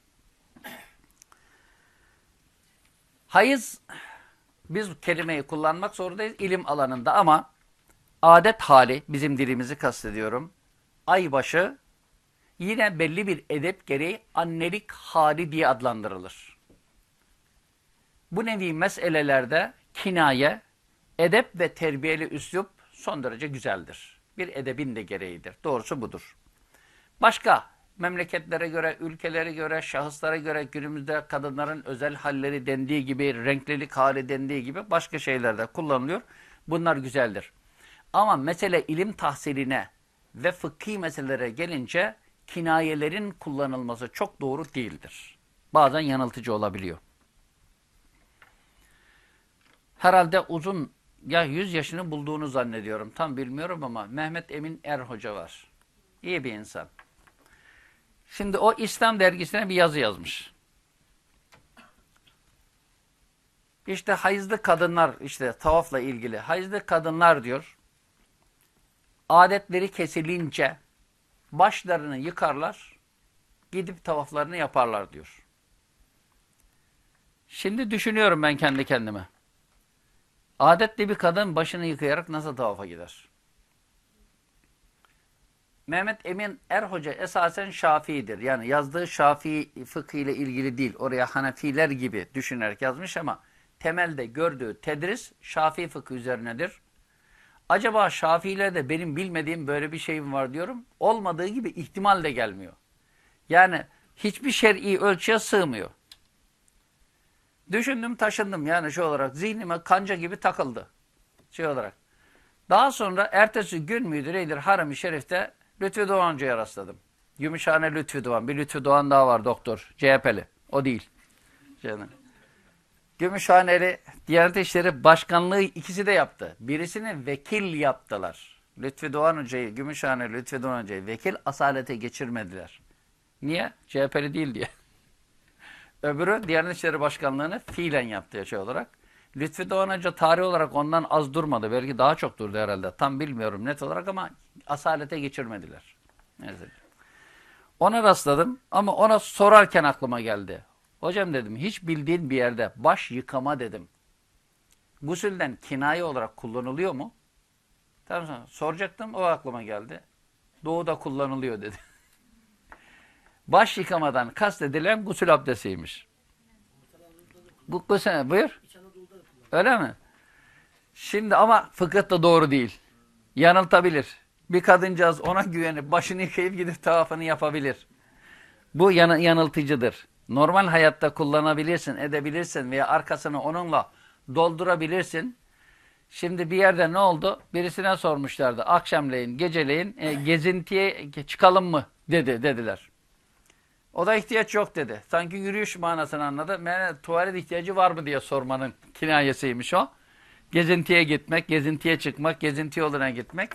Hayız, biz kelimeyi kullanmak zorundayız ilim alanında ama adet hali, bizim dilimizi kastediyorum, aybaşı yine belli bir edep gereği annelik hali diye adlandırılır. Bu nevi meselelerde kinaye, edep ve terbiyeli üslup son derece güzeldir. Bir edebin de gereğidir. Doğrusu budur. Başka memleketlere göre, ülkelere göre, şahıslara göre günümüzde kadınların özel halleri dendiği gibi, renklilik hali dendiği gibi başka şeyler de kullanılıyor. Bunlar güzeldir. Ama mesele ilim tahsiline ve fıkhi meselelere gelince kinayelerin kullanılması çok doğru değildir. Bazen yanıltıcı olabiliyor. Herhalde uzun, ya 100 yaşını bulduğunu zannediyorum. Tam bilmiyorum ama Mehmet Emin Er Hoca var. İyi bir insan. Şimdi o İslam dergisine bir yazı yazmış. İşte hayızlı kadınlar, işte tavafla ilgili hayızlı kadınlar diyor, adetleri kesilince başlarını yıkarlar, gidip tavaflarını yaparlar diyor. Şimdi düşünüyorum ben kendi kendime. Adetli bir kadın başını yıkayarak nasıl tavafa gider? Mehmet Emin Er Hoca esasen Şafii'dir. Yani yazdığı Şafii fıkıh ile ilgili değil. Oraya Hanefiler gibi düşünerek yazmış ama temelde gördüğü tedris Şafii fıkıh üzerinedir. Acaba Şafii'lerde benim bilmediğim böyle bir şey mi var diyorum. Olmadığı gibi ihtimal de gelmiyor. Yani hiçbir şer'i ölçüye sığmıyor. Düşündüm taşındım yani şey olarak zihnime kanca gibi takıldı. Şey olarak. Daha sonra ertesi gün müydü neydir Harem-i Şerif'te Lütfü Doğancı'ya rastladım. Gümüşhane Lütfü Doğan. Bir Lütfü Doğan daha var doktor. CHP'li. O değil. Canım. Gümüşhaneli Diyanet İşleri Başkanlığı ikisi de yaptı. Birisini vekil yaptılar. Lütfi Doğan Hoca'yı, Gümüşhaneli Lütfi Doğan Hoca'yı vekil asalete geçirmediler. Niye? CHP'li değil diye. Öbürü Diyanet İşleri Başkanlığı'nı fiilen yaptı yaşa olarak. Lütfi Doğan Hoca tarih olarak ondan az durmadı. Belki daha çok durdu herhalde. Tam bilmiyorum net olarak ama asalete geçirmediler. Neyse. Ona rastladım ama ona sorarken aklıma geldi. Hocam dedim hiç bildiğin bir yerde baş yıkama dedim. Gusülden kinaye olarak kullanılıyor mu? Tamam sonra soracaktım o aklıma geldi. Doğuda kullanılıyor dedi. baş yıkamadan kastedilen gusül abdestiymiş. Bu gusül, buyur. Öyle mi? Şimdi ama fıkıh da doğru değil. Yanıltabilir. Bir kadıncağız ona güvenip başını yıkayıp gidip tavafını yapabilir. Bu yan yanıltıcıdır. Normal hayatta kullanabilirsin, edebilirsin veya arkasını onunla doldurabilirsin. Şimdi bir yerde ne oldu? Birisine sormuşlardı. Akşamleyin, geceleyin e, gezintiye çıkalım mı dedi dediler. O da ihtiyaç yok dedi. Sanki yürüyüş manasını anladı. Meğer tuvalet ihtiyacı var mı diye sormanın kinayesiymiş o. Gezintiye gitmek, gezintiye çıkmak, gezinti yoluna gitmek.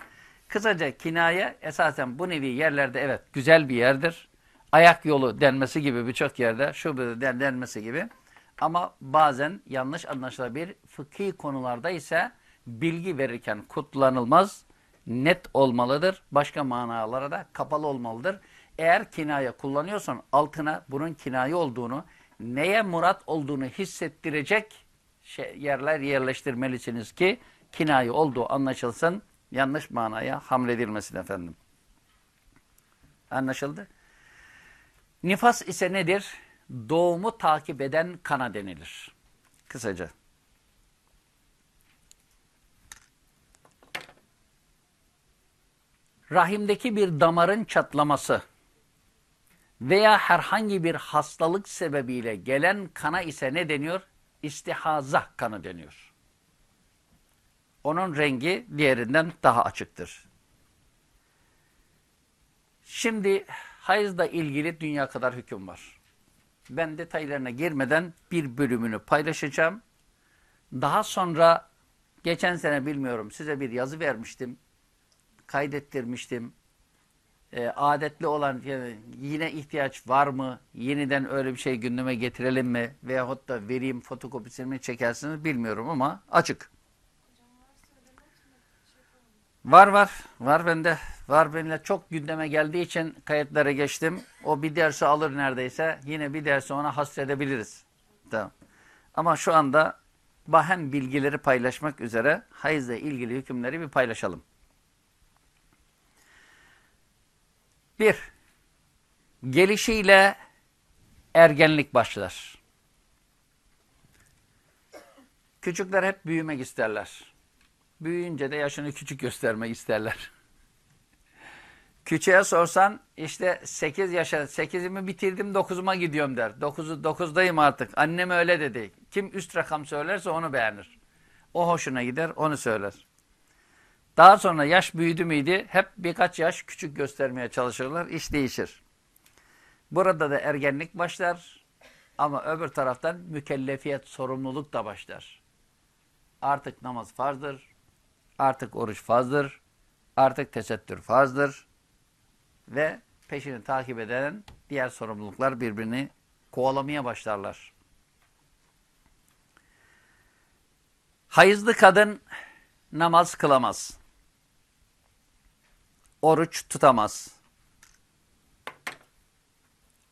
Kısaca kinaye esasen bu nevi yerlerde evet güzel bir yerdir. Ayak yolu denmesi gibi birçok yerde şu den denmesi gibi. Ama bazen yanlış anlaşılabilir. Fıkhi konularda ise bilgi verirken kullanılmaz. Net olmalıdır. Başka manalara da kapalı olmalıdır. Eğer kinaye kullanıyorsan altına bunun kinaye olduğunu, neye murat olduğunu hissettirecek şey, yerler yerleştirmelisiniz ki kinaye olduğu anlaşılsın, yanlış manaya hamledilmesin efendim. Anlaşıldı? Nifas ise nedir? Doğumu takip eden kana denilir. Kısaca. Rahimdeki bir damarın çatlaması veya herhangi bir hastalık sebebiyle gelen kana ise ne deniyor? İstihaza kanı deniyor. Onun rengi diğerinden daha açıktır. Şimdi hayızla ilgili dünya kadar hüküm var. Ben detaylarına girmeden bir bölümünü paylaşacağım. Daha sonra geçen sene bilmiyorum size bir yazı vermiştim. Kaydettirmiştim. E, adetli olan yani yine ihtiyaç var mı? Yeniden öyle bir şey gündeme getirelim mi? Veyahut da vereyim fotokopisini mi çekersiniz bilmiyorum ama açık. Var var. Var bende. Var benimle çok gündeme geldiği için kayıtlara geçtim. O bir dersi alır neredeyse. Yine bir dersi ona hasredebiliriz. Tamam. Ama şu anda bahen bilgileri paylaşmak üzere hayızla ilgili hükümleri bir paylaşalım. Bir, gelişiyle ergenlik başlar. Küçükler hep büyümek isterler. Büyüyünce de yaşını küçük göstermek isterler. Küçüğe sorsan işte 8 yaşa 8'imi bitirdim 9'uma gidiyorum der. 9'u 9'dayım artık. Annem öyle dedi. Kim üst rakam söylerse onu beğenir. O hoşuna gider onu söyler. Daha sonra yaş büyüdü müydü hep birkaç yaş küçük göstermeye çalışırlar. İş değişir. Burada da ergenlik başlar ama öbür taraftan mükellefiyet, sorumluluk da başlar. Artık namaz farzdır, artık oruç farzdır, artık tesettür farzdır ve peşini takip eden diğer sorumluluklar birbirini kovalamaya başlarlar. Hayızlı kadın namaz kılamaz. Oruç tutamaz.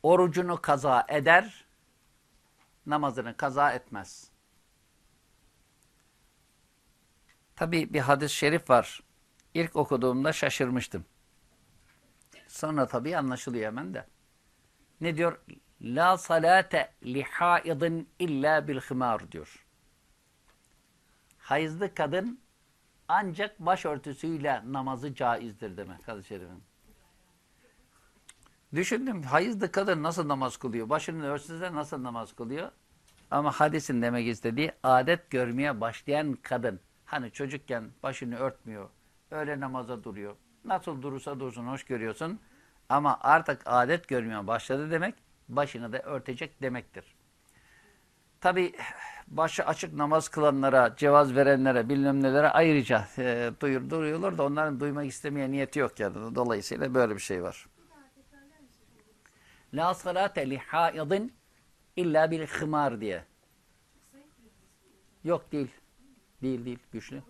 Orucunu kaza eder, namazını kaza etmez. Tabi bir hadis-i şerif var. İlk okuduğumda şaşırmıştım. Sonra tabi anlaşılıyor hemen de. Ne diyor? La salate li haidin illa bil himar diyor. Hayızlı kadın ancak başörtüsüyle namazı caizdir demek hadis-i şerifin. Düşündüm hayızlı kadın nasıl namaz kılıyor? Başını örtüsüyle nasıl namaz kılıyor? Ama hadisin demek istediği adet görmeye başlayan kadın. Hani çocukken başını örtmüyor. Öyle namaza duruyor. Nasıl durursa dursun hoş görüyorsun. Ama artık adet görmeye başladı demek başını da örtecek demektir. Tabi başı açık namaz kılanlara, cevaz verenlere, bilmem nelere ayrıca e, duyur, duruyorlar da onların duymak istemeye niyeti yok yani. Dolayısıyla böyle bir şey var. La salate li haidin illa bil hımar diye. Yok değil. Değil değil. Güçlü.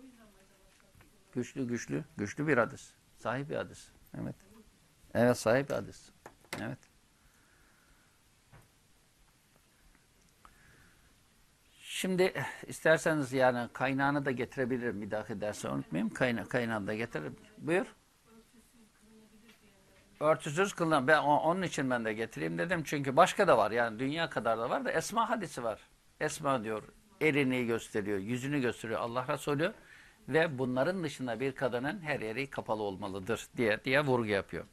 Güçlü güçlü. Güçlü bir hadis. Sahip bir hadis. Evet. Evet sahip bir hadis. Evet. Şimdi isterseniz yani kaynağını da getirebilirim. Bir dahaki derse unutmayayım. Kayna kaynağını da getiririm. Buyur. Örtüsüz kılınan. Ben onun için ben de getireyim dedim. Çünkü başka da var. Yani dünya kadar da var da Esma hadisi var. Esma diyor elini gösteriyor, yüzünü gösteriyor Allah Resulü ve bunların dışında bir kadının her yeri kapalı olmalıdır diye diye vurgu yapıyor.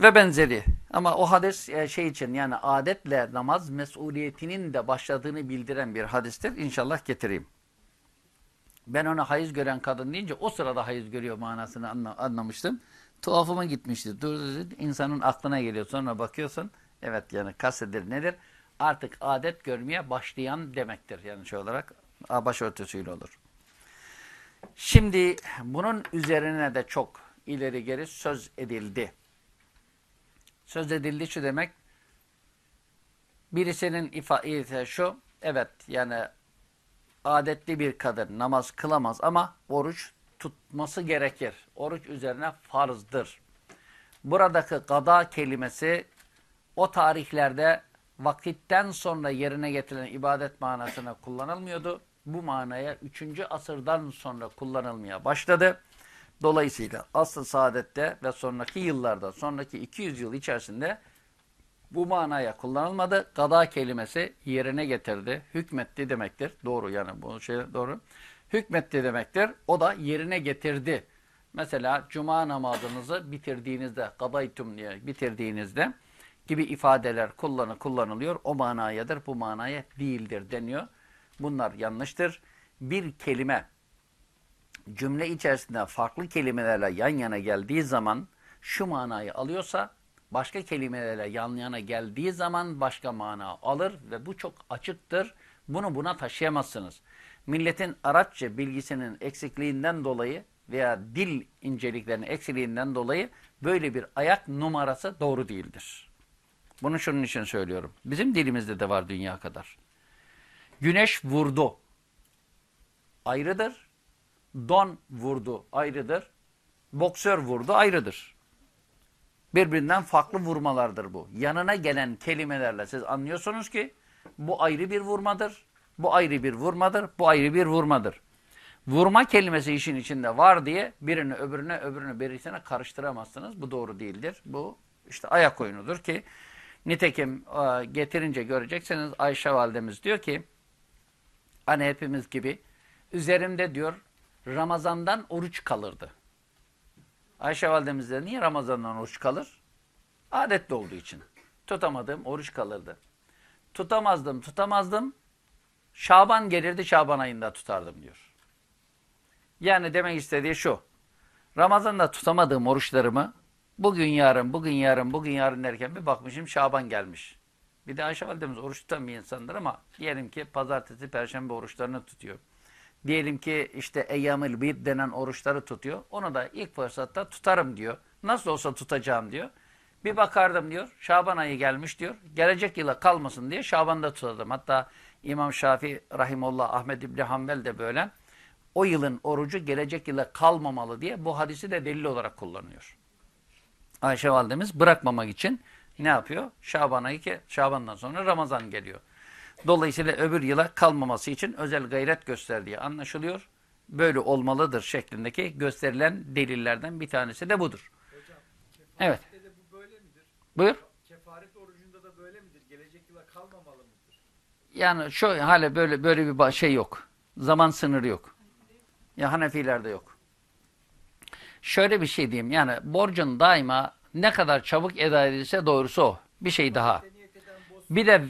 Ve benzeri. Ama o hadis e, şey için yani adetle namaz mesuliyetinin de başladığını bildiren bir hadistir. İnşallah getireyim. Ben ona hayız gören kadın deyince o sırada hayız görüyor manasını anla, anlamıştım. Tuhafıma gitmişti. Dur, dur, insanın aklına geliyor. Sonra bakıyorsun. Evet yani kastedir nedir? Artık adet görmeye başlayan demektir. Yani şey olarak başörtüsüyle olur. Şimdi bunun üzerine de çok ileri geri söz edildi. Söz edildi şu demek birisinin ifadesi şu evet yani adetli bir kadın namaz kılamaz ama oruç tutması gerekir. Oruç üzerine farzdır. Buradaki gada kelimesi o tarihlerde vakitten sonra yerine getirilen ibadet manasına kullanılmıyordu. Bu manaya 3. asırdan sonra kullanılmaya başladı. Dolayısıyla asıl saadette ve sonraki yıllarda, sonraki 200 yıl içerisinde bu manaya kullanılmadı. Gada kelimesi yerine getirdi, hükmetti demektir. Doğru yani bu şey doğru. Hükmetti demektir. O da yerine getirdi. Mesela cuma namazınızı bitirdiğinizde, gadaytum diye bitirdiğinizde gibi ifadeler kullanı kullanılıyor. O manayadır, bu manaya değildir deniyor. Bunlar yanlıştır. Bir kelime cümle içerisinde farklı kelimelerle yan yana geldiği zaman şu manayı alıyorsa başka kelimelerle yan yana geldiği zaman başka mana alır ve bu çok açıktır. Bunu buna taşıyamazsınız. Milletin Arapça bilgisinin eksikliğinden dolayı veya dil inceliklerinin eksikliğinden dolayı böyle bir ayak numarası doğru değildir. Bunu şunun için söylüyorum. Bizim dilimizde de var dünya kadar. Güneş vurdu. Ayrıdır. Don vurdu. Ayrıdır. Boksör vurdu. Ayrıdır. Birbirinden farklı vurmalardır bu. Yanına gelen kelimelerle siz anlıyorsunuz ki bu ayrı bir vurmadır. Bu ayrı bir vurmadır. Bu ayrı bir vurmadır. Vurma kelimesi işin içinde var diye birini öbürüne öbürünü birisine karıştıramazsınız. Bu doğru değildir. Bu işte ayak oyunudur ki Nitekim e, getirince göreceksiniz Ayşe validemiz diyor ki hani hepimiz gibi üzerimde diyor Ramazan'dan oruç kalırdı. Ayşe validemiz de niye Ramazan'dan oruç kalır? Adetli olduğu için. Tutamadığım oruç kalırdı. Tutamazdım, tutamazdım. Şaban gelirdi, Şaban ayında tutardım diyor. Yani demek istediği şu. Ramazan'da tutamadığım oruçlarımı Bugün yarın, bugün yarın, bugün yarın derken bir bakmışım Şaban gelmiş. Bir de Ayşe validemiz oruç tutan bir insandır ama diyelim ki pazartesi, perşembe oruçlarını tutuyor. Diyelim ki işte eyyamil bid denen oruçları tutuyor. Onu da ilk fırsatta tutarım diyor. Nasıl olsa tutacağım diyor. Bir bakardım diyor. Şaban ayı gelmiş diyor. Gelecek yıla kalmasın diye Şaban'da tutadım. Hatta İmam Şafii Rahimullah Ahmed İbni Hanbel de böyle o yılın orucu gelecek yıla kalmamalı diye bu hadisi de delil olarak kullanıyor. Ayşe validemiz bırakmamak için ne yapıyor? Şaban ayı ki Şaban'dan sonra Ramazan geliyor. Dolayısıyla öbür yıla kalmaması için özel gayret gösterdiği anlaşılıyor. Böyle olmalıdır şeklindeki gösterilen delillerden bir tanesi de budur. Hocam, evet. de bu böyle midir? Buyur. Kefaret orucunda da böyle midir? Gelecek yıla kalmamalı mıdır? Yani şu hale böyle böyle bir şey yok. Zaman sınırı yok. Ya Hanefilerde yok. Şöyle bir şey diyeyim. Yani borcun daima ne kadar çabuk eda edilse doğrusu o. Bir şey daha. Bir de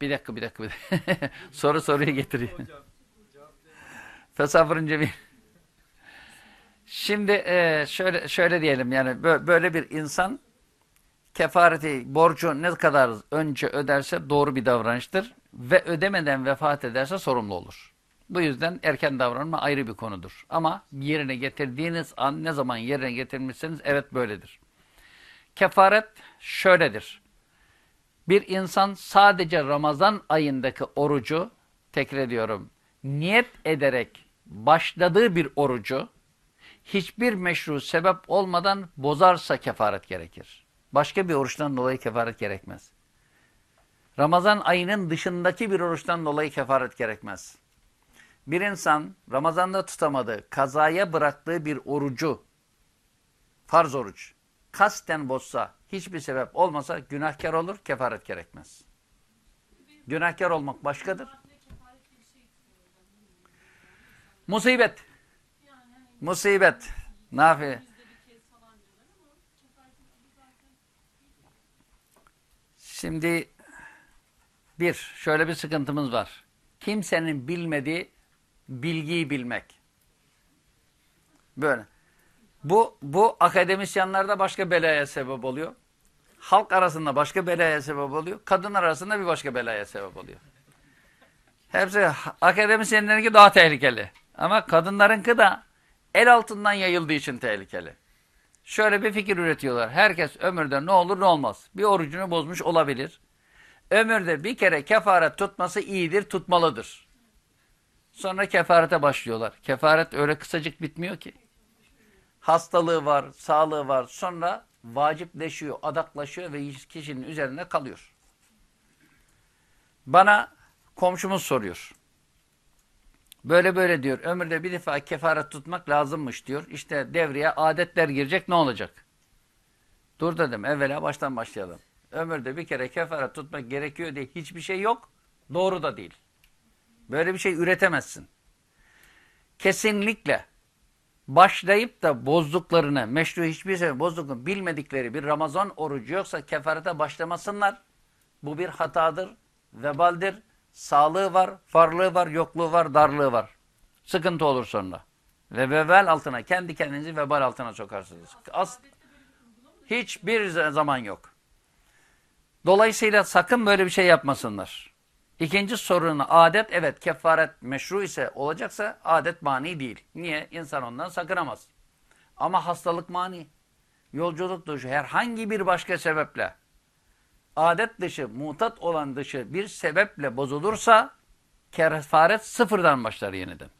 Bir dakika bir dakika. Bir dakika. Soru soruyu cevap Fesafırınca bir. Şimdi e, şöyle şöyle diyelim yani böyle bir insan kefareti, borcu ne kadar önce öderse doğru bir davranıştır ve ödemeden vefat ederse sorumlu olur. Bu yüzden erken davranma ayrı bir konudur. Ama yerine getirdiğiniz an ne zaman yerine getirmişseniz evet böyledir. Kefaret şöyledir. Bir insan sadece Ramazan ayındaki orucu, tekrar ediyorum, niyet ederek başladığı bir orucu hiçbir meşru sebep olmadan bozarsa kefaret gerekir. Başka bir oruçtan dolayı kefaret gerekmez. Ramazan ayının dışındaki bir oruçtan dolayı kefaret gerekmez. Bir insan Ramazan'da tutamadığı, kazaya bıraktığı bir orucu, farz oruç, kasten bozsa, hiçbir sebep olmasa günahkar olur, kefaret gerekmez. Günahkar olmak başkadır. Musibet. Musibet. Nafi. Şimdi bir, şöyle bir sıkıntımız var. Kimsenin bilmediği bilgiyi bilmek. Böyle. Bu, bu akademisyenlerde başka belaya sebep oluyor. Halk arasında başka belaya sebep oluyor. Kadın arasında bir başka belaya sebep oluyor. Hepsi akademisyenlerinki daha tehlikeli. Ama kadınlarınki da el altından yayıldığı için tehlikeli. Şöyle bir fikir üretiyorlar. Herkes ömürde ne olur ne olmaz. Bir orucunu bozmuş olabilir. Ömürde bir kere kefaret tutması iyidir, tutmalıdır. Sonra kefarete başlıyorlar. Kefaret öyle kısacık bitmiyor ki. Hastalığı var, sağlığı var. Sonra vacipleşiyor, adaklaşıyor ve kişinin üzerinde kalıyor. Bana komşumuz soruyor. Böyle böyle diyor. Ömürde bir defa kefaret tutmak lazımmış diyor. İşte devreye adetler girecek ne olacak? Dur dedim. Evvela baştan başlayalım. Ömürde bir kere kefaret tutmak gerekiyor diye hiçbir şey yok. Doğru da değil. Böyle bir şey üretemezsin. Kesinlikle başlayıp da bozduklarını, meşru hiçbir sebep bozduklarını bilmedikleri bir Ramazan orucu yoksa kefarete başlamasınlar. Bu bir hatadır, vebaldir. Sağlığı var, varlığı var, yokluğu var, darlığı var. Sıkıntı olur sonra. Ve vebal altına, kendi kendinizi vebal altına sokarsınız. As Hiçbir zaman yok. Dolayısıyla sakın böyle bir şey yapmasınlar. İkinci sorunu adet evet kefaret meşru ise olacaksa adet mani değil. Niye? İnsan ondan sakınamaz. Ama hastalık mani. Yolculuk dışı herhangi bir başka sebeple adet dışı, mutat olan dışı bir sebeple bozulursa kefaret sıfırdan başlar yeniden.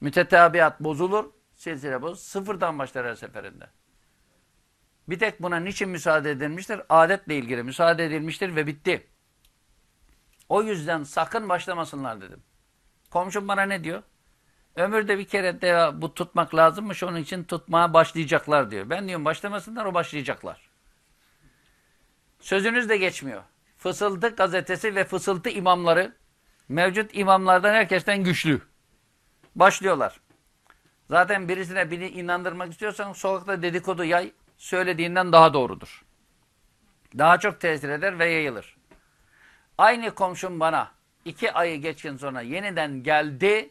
Mütetabiat bozulur, silsile bozulur, sıfırdan başlar her seferinde. Bir tek buna niçin müsaade edilmiştir? Adetle ilgili müsaade edilmiştir ve bitti. O yüzden sakın başlamasınlar dedim. Komşum bana ne diyor? Ömürde bir kere de bu tutmak lazımmış onun için tutmaya başlayacaklar diyor. Ben diyorum başlamasınlar o başlayacaklar. Sözünüz de geçmiyor. Fısıltı gazetesi ve fısıltı imamları mevcut imamlardan herkesten güçlü. Başlıyorlar. Zaten birisine biri inandırmak istiyorsan sokakta dedikodu yay söylediğinden daha doğrudur. Daha çok tesir eder ve yayılır. Aynı komşum bana iki ayı geçkin sonra yeniden geldi.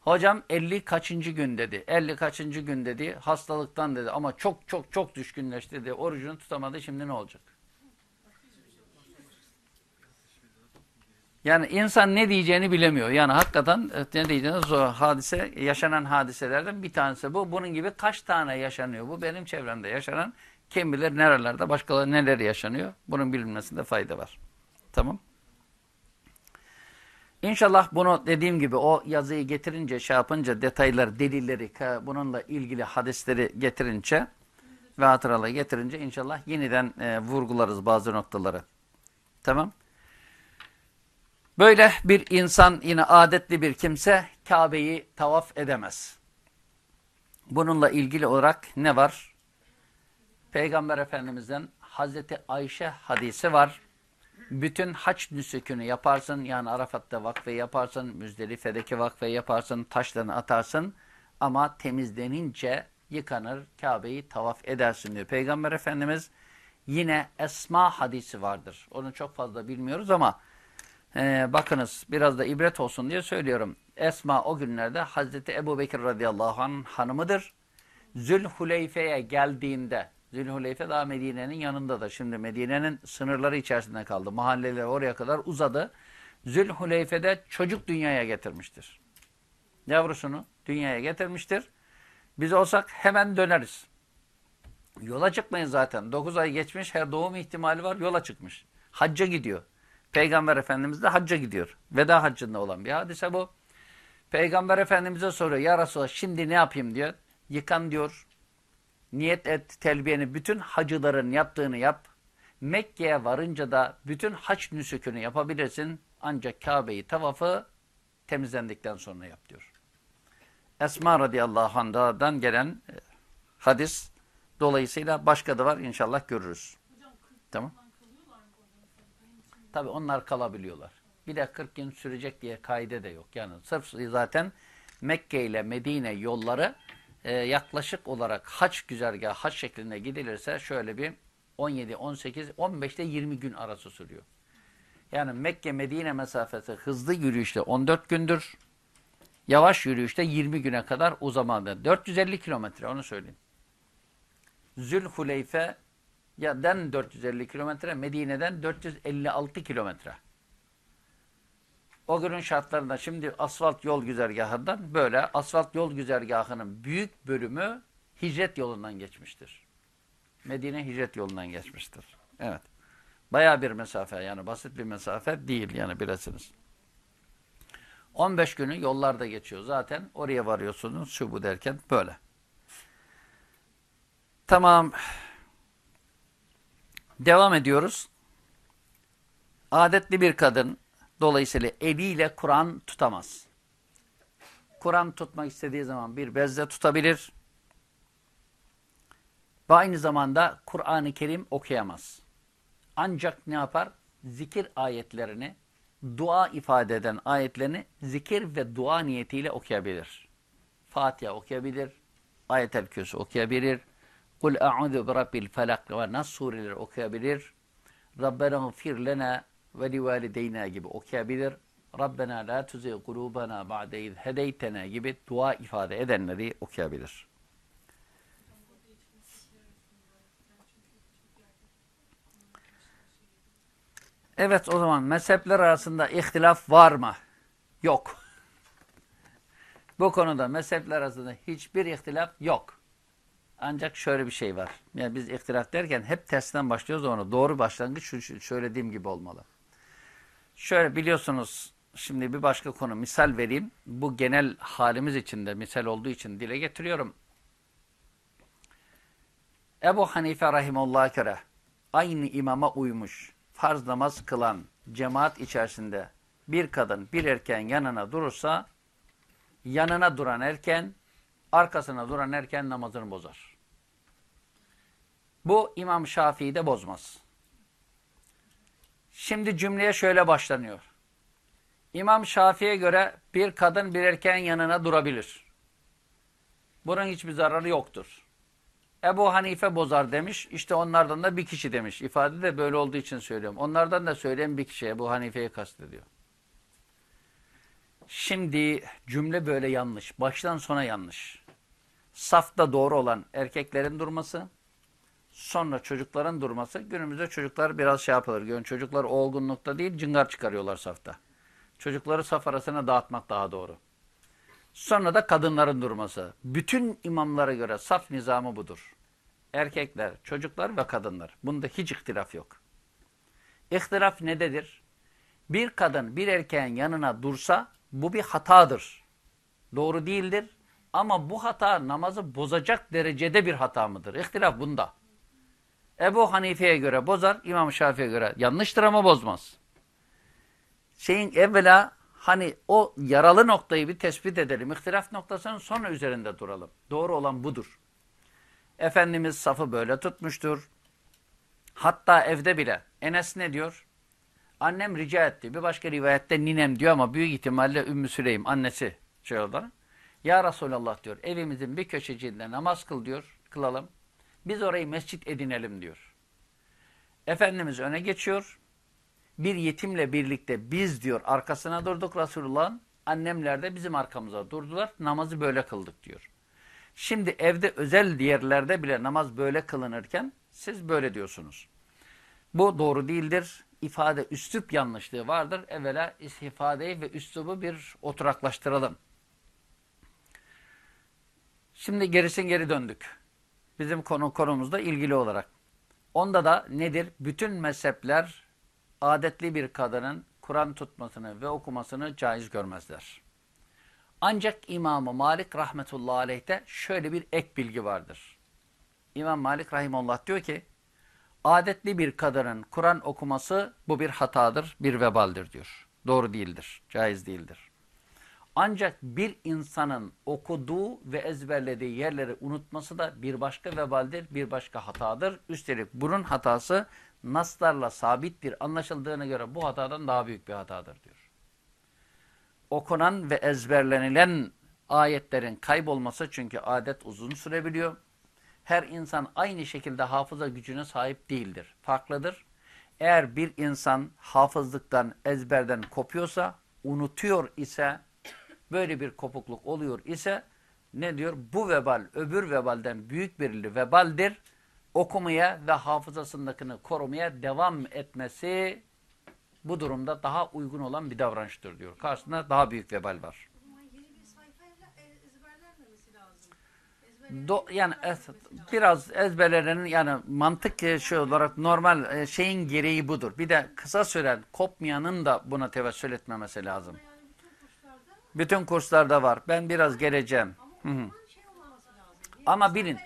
Hocam 50 kaçıncı gün dedi. 50 kaçıncı gün dedi. Hastalıktan dedi. Ama çok çok çok düşkünleşti dedi. Orucunu tutamadı. Şimdi ne olacak? Yani insan ne diyeceğini bilemiyor. Yani hakikaten ne diyeceğiniz o hadise, yaşanan hadiselerden bir tanesi bu. Bunun gibi kaç tane yaşanıyor bu? Benim çevremde yaşanan kim bilir nerelerde, başkaları neler yaşanıyor. Bunun bilinmesinde fayda var. Tamam. İnşallah bunu dediğim gibi o yazıyı getirince, şey yapınca, detaylar, delilleri, bununla ilgili hadisleri getirince ve hatıraları getirince inşallah yeniden e, vurgularız bazı noktaları. Tamam. Böyle bir insan yine adetli bir kimse Kabe'yi tavaf edemez. Bununla ilgili olarak ne var? Peygamber Efendimiz'den Hazreti Ayşe hadisi var. Bütün haç nüsükünü yaparsın yani Arafat'ta vakfe yaparsın, Müzdelife'deki vakfe yaparsın, taşlarını atarsın ama temizlenince yıkanır, Kabe'yi tavaf edersin diyor. Peygamber Efendimiz yine Esma hadisi vardır. Onu çok fazla bilmiyoruz ama ee, bakınız biraz da ibret olsun diye söylüyorum. Esma o günlerde Hazreti Ebu Bekir radıyallahu anh hanımıdır. Zülhuleyfe'ye geldiğinde, Zülhuleyfe daha Medine'nin yanında da. Şimdi Medine'nin sınırları içerisinde kaldı. Mahalleler oraya kadar uzadı. Zülhuleyfe'de çocuk dünyaya getirmiştir. Yavrusunu dünyaya getirmiştir. Biz olsak hemen döneriz. Yola çıkmayın zaten. 9 ay geçmiş, her doğum ihtimali var, yola çıkmış. Hacca gidiyor. Peygamber Efendimiz de hacca gidiyor. Veda haccında olan bir hadise bu. Peygamber Efendimiz'e soruyor. Ya Resulallah şimdi ne yapayım diyor. Yıkan diyor. Niyet et telbiyeni bütün hacıların yaptığını yap. Mekke'ye varınca da bütün haç nüsükünü yapabilirsin. Ancak Kabe'yi tavafı temizlendikten sonra yap diyor. Esma radıyallahu anh'dan gelen e, hadis dolayısıyla başka da var inşallah görürüz. Tamam. Tabi onlar kalabiliyorlar. Bir de 40 gün sürecek diye kaide de yok. Yani sırf zaten Mekke ile Medine yolları e, yaklaşık olarak haç güzergahı, haç şeklinde gidilirse şöyle bir 17, 18, 15 ile 20 gün arası sürüyor. Yani Mekke-Medine mesafesi hızlı yürüyüşte 14 gündür. Yavaş yürüyüşte 20 güne kadar uzamadı. 450 kilometre onu söyleyeyim. Zülhuleyfe den 450 kilometre, Medine'den 456 kilometre. O günün şartlarında şimdi asfalt yol güzergahından böyle asfalt yol güzergahının büyük bölümü hicret yolundan geçmiştir. Medine hicret yolundan geçmiştir. Evet. Baya bir mesafe yani basit bir mesafe değil yani bilesiniz. 15 günü yollarda geçiyor zaten. Oraya varıyorsunuz şu bu derken böyle. Tamam. Devam ediyoruz. Adetli bir kadın dolayısıyla eliyle Kur'an tutamaz. Kur'an tutmak istediği zaman bir bezle tutabilir. Ve aynı zamanda Kur'an-ı Kerim okuyamaz. Ancak ne yapar? Zikir ayetlerini, dua ifade eden ayetlerini zikir ve dua niyetiyle okuyabilir. Fatiha okuyabilir, ayet-el kürsü okuyabilir, Kul a'udhu bi rabbil felak ve nas sureleri okuyabilir. Rabbena gfir lena ve li valideyna gibi okuyabilir. Rabbena la tuzigh kulubana ba'de iz hedeytena gibi dua ifade edenleri okuyabilir. Evet o zaman mezhepler arasında ihtilaf var mı? Yok. Bu konuda mezhepler arasında hiçbir ihtilaf yok. Ancak şöyle bir şey var. Yani biz ihtilaf derken hep tersten başlıyoruz onu. Doğru başlangıç şu söylediğim gibi olmalı. Şöyle biliyorsunuz şimdi bir başka konu misal vereyim. Bu genel halimiz içinde misal olduğu için dile getiriyorum. Ebu Hanife rahimullah'a göre aynı imama uymuş, farz namaz kılan cemaat içerisinde bir kadın bir erkeğin yanına durursa yanına duran erken arkasına duran erken namazını bozar. Bu İmam Şafii de bozmaz. Şimdi cümleye şöyle başlanıyor. İmam Şafii'ye göre bir kadın bir erkeğin yanına durabilir. Bunun hiçbir zararı yoktur. Ebu Hanife bozar demiş. İşte onlardan da bir kişi demiş. İfade de böyle olduğu için söylüyorum. Onlardan da söyleyen bir kişi Ebu Hanife'yi kastediyor. Şimdi cümle böyle yanlış. Baştan sona yanlış. Safta doğru olan erkeklerin durması, sonra çocukların durması. Günümüzde çocuklar biraz şey yapılır. Görün çocuklar olgunlukta değil, cıngar çıkarıyorlar safta. Çocukları saf arasına dağıtmak daha doğru. Sonra da kadınların durması. Bütün imamlara göre saf nizamı budur. Erkekler, çocuklar ve kadınlar. Bunda hiç ihtilaf yok. İhtilaf nededir? Bir kadın bir erkeğin yanına dursa bu bir hatadır. Doğru değildir. Ama bu hata namazı bozacak derecede bir hata mıdır? İhtilaf bunda. Ebu Hanife'ye göre bozar, İmam Şafii'ye göre yanlıştır ama bozmaz. Şeyin evvela hani o yaralı noktayı bir tespit edelim. İhtilaf noktasının sonra üzerinde duralım. Doğru olan budur. Efendimiz safı böyle tutmuştur. Hatta evde bile. Enes ne diyor? Annem rica etti. Bir başka rivayette ninem diyor ama büyük ihtimalle Ümmü Süleym annesi şey olarak. Ya Resulallah diyor evimizin bir köşeciğinde namaz kıl diyor. Kılalım. Biz orayı mescit edinelim diyor. Efendimiz öne geçiyor. Bir yetimle birlikte biz diyor arkasına durduk Resulullah'ın. Annemler de bizim arkamıza durdular. Namazı böyle kıldık diyor. Şimdi evde özel yerlerde bile namaz böyle kılınırken siz böyle diyorsunuz. Bu doğru değildir. İfade, üslup yanlışlığı vardır. Evvela ifadeyi ve üslubu bir oturaklaştıralım. Şimdi gerisin geri döndük. Bizim konu konumuzda ilgili olarak. Onda da nedir? Bütün mezhepler adetli bir kadının Kur'an tutmasını ve okumasını caiz görmezler. Ancak İmam-ı Malik rahmetullahi aleyh'te şöyle bir ek bilgi vardır. İmam Malik rahimullah diyor ki, adetli bir kadının Kur'an okuması bu bir hatadır, bir vebaldir diyor. Doğru değildir, caiz değildir. Ancak bir insanın okuduğu ve ezberlediği yerleri unutması da bir başka vebaldir, bir başka hatadır. Üstelik bunun hatası naslarla sabittir anlaşıldığına göre bu hatadan daha büyük bir hatadır diyor. Okunan ve ezberlenilen ayetlerin kaybolması çünkü adet uzun sürebiliyor. Her insan aynı şekilde hafıza gücüne sahip değildir. Farklıdır. Eğer bir insan hafızlıktan, ezberden kopuyorsa, unutuyor ise, böyle bir kopukluk oluyor ise, ne diyor? Bu vebal öbür vebalden büyük bir vebaldir okumaya ve hafızasındakini korumaya devam etmesi bu durumda daha uygun olan bir davranıştır diyor. Karşısında daha büyük vebal var. Do, yani es, biraz ezberlerinin yani mantık şey olarak normal e, şeyin gereği budur. Bir de kısa süren kopmayanın da buna tevessül etmemesi lazım. Bütün kurslarda var. Ben biraz geleceğim. Hı -hı. Ama bilin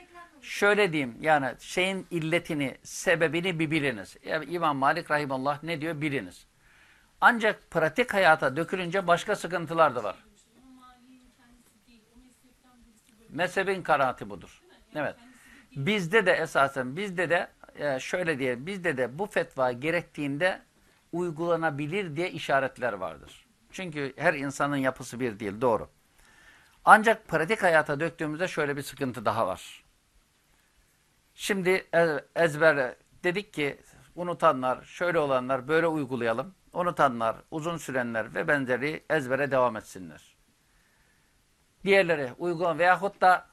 şöyle diyeyim yani şeyin illetini, sebebini bir biliniz. İmam Malik Rahimallah ne diyor biliniz. Ancak pratik hayata dökülünce başka sıkıntılar da var. Mezhebin kanaati budur. Evet. Bizde de esasen bizde de e, şöyle diye bizde de bu fetva gerektiğinde uygulanabilir diye işaretler vardır. Çünkü her insanın yapısı bir değil doğru. Ancak pratik hayata döktüğümüzde şöyle bir sıkıntı daha var. Şimdi e, ezber dedik ki unutanlar, şöyle olanlar böyle uygulayalım. Unutanlar, uzun sürenler ve benzeri ezbere devam etsinler. Diğerleri uygulan veyahut da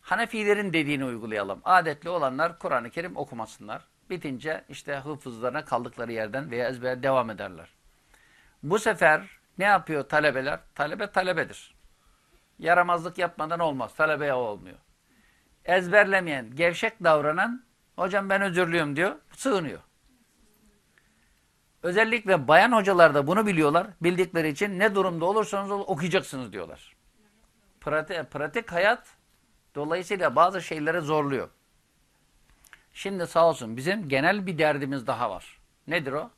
Hanefilerin dediğini uygulayalım. Adetli olanlar Kur'an-ı Kerim okumasınlar. Bitince işte hıfızlarına kaldıkları yerden veya ezbere devam ederler. Bu sefer ne yapıyor talebeler? Talebe talebedir. Yaramazlık yapmadan olmaz. Talebeye olmuyor ezberlemeyen, gevşek davranan hocam ben özürlüyüm diyor, sığınıyor. Özellikle bayan hocalar da bunu biliyorlar. Bildikleri için ne durumda olursanız olun okuyacaksınız diyorlar. Pratik, pratik hayat dolayısıyla bazı şeylere zorluyor. Şimdi sağ olsun bizim genel bir derdimiz daha var. Nedir o?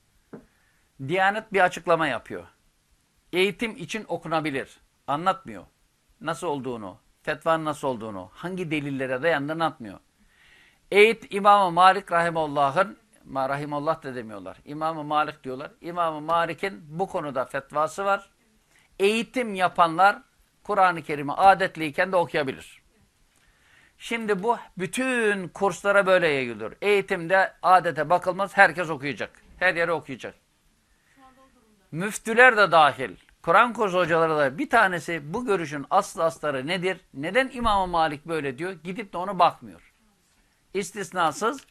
Diyanet bir açıklama yapıyor. Eğitim için okunabilir. Anlatmıyor. Nasıl olduğunu, fetvanın nasıl olduğunu, hangi delillere dayandığını atmıyor. Eğit İmam-ı Malik Rahimullah'ın, Rahimullah da demiyorlar. İmam-ı Malik diyorlar. İmam-ı Malik'in bu konuda fetvası var. Eğitim yapanlar Kur'an-ı Kerim'i adetliyken de okuyabilir. Şimdi bu bütün kurslara böyle yayılıyor. Eğitimde adete bakılmaz, herkes okuyacak. Her yere okuyacak. Müftüler de dahil. Kur'an kursu hocaları da bir tanesi bu görüşün aslı asları nedir? Neden İmam Malik böyle diyor? Gidip de onu bakmıyor. İstisnasız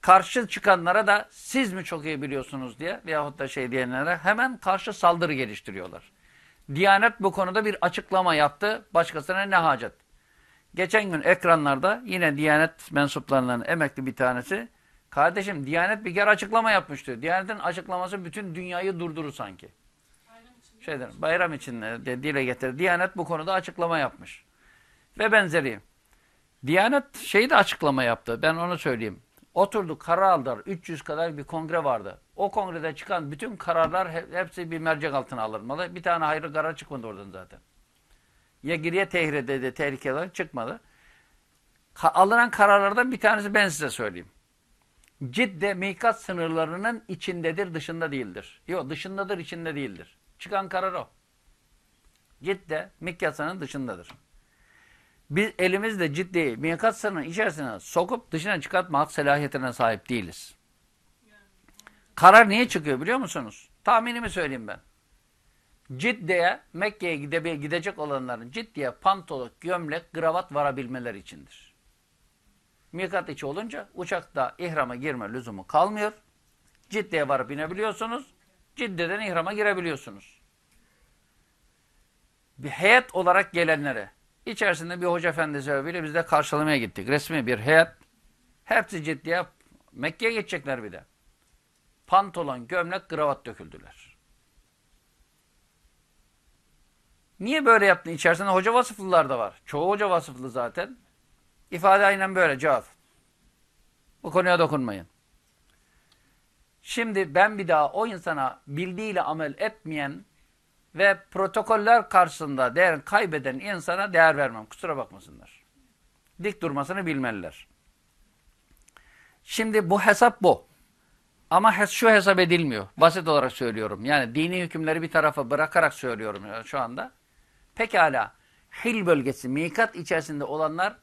karşı çıkanlara da siz mi çok iyi biliyorsunuz diye veyahut da şey diyenlere hemen karşı saldırı geliştiriyorlar. Diyanet bu konuda bir açıklama yaptı. Başkasına ne hacet? Geçen gün ekranlarda yine Diyanet mensuplarından emekli bir tanesi kardeşim Diyanet bir kere açıklama yapmıştı. Diyanet'in açıklaması bütün dünyayı durdurur sanki şeyden, bayram için de dile getir. Diyanet bu konuda açıklama yapmış. Ve benzeri. Diyanet şeyi de açıklama yaptı. Ben onu söyleyeyim. Oturdu karar aldılar. 300 kadar bir kongre vardı. O kongrede çıkan bütün kararlar hepsi bir mercek altına alınmalı. Bir tane hayırlı karar çıkmadı oradan zaten. Ya geriye tehir dedi tehlikeler çıkmadı. Alınan kararlardan bir tanesi ben size söyleyeyim. Cidde mikat sınırlarının içindedir, dışında değildir. Yok dışındadır, içinde değildir. Çıkan karar o. Cidde mikyasının dışındadır. Biz elimizde ciddi mikat sınırının içerisine sokup dışına çıkartma hak selahiyetine sahip değiliz. Karar niye çıkıyor biliyor musunuz? Tahminimi söyleyeyim ben. Ciddiye, Mekke'ye gide, gidecek olanların ciddiye pantolon, gömlek, kravat varabilmeleri içindir. Mikat içi olunca uçakta ihrama girme lüzumu kalmıyor. Ciddiye varıp inebiliyorsunuz. Ciddi'den ihrama girebiliyorsunuz. Bir heyet olarak gelenlere, içerisinde bir hoca efendi sebebiyle biz de karşılamaya gittik. Resmi bir heyet. Hepsi ciddiye Mekke'ye geçecekler bir de. Pantolon, gömlek, kravat döküldüler. Niye böyle yaptın? İçerisinde hoca vasıflılar da var. Çoğu hoca vasıflı zaten. İfade aynen böyle cevap. Bu konuya dokunmayın. Şimdi ben bir daha o insana bildiğiyle amel etmeyen ve protokoller karşısında değer kaybeden insana değer vermem. Kusura bakmasınlar. Dik durmasını bilmeliler. Şimdi bu hesap bu. Ama şu hesap edilmiyor. Basit olarak söylüyorum. Yani dini hükümleri bir tarafa bırakarak söylüyorum şu anda. Pekala Hil bölgesi, mikat içerisinde olanlar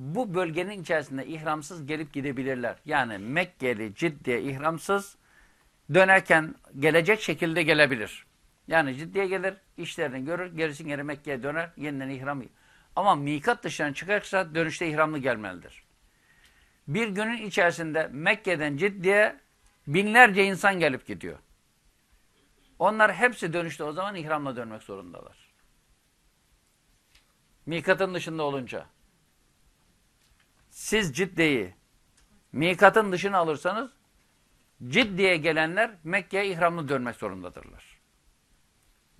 bu bölgenin içerisinde ihramsız gelip gidebilirler. Yani Mekkeli ciddiye ihramsız dönerken gelecek şekilde gelebilir. Yani ciddiye gelir, işlerini görür, gerisi geri Mekke'ye döner, yeniden ihram. Ama mikat dışına çıkarsa dönüşte ihramlı gelmelidir. Bir günün içerisinde Mekke'den ciddiye binlerce insan gelip gidiyor. Onlar hepsi dönüşte o zaman ihramla dönmek zorundalar. Mikatın dışında olunca. Siz ciddiyi mikatın dışına alırsanız ciddiye gelenler Mekke'ye ihramlı dönmek zorundadırlar.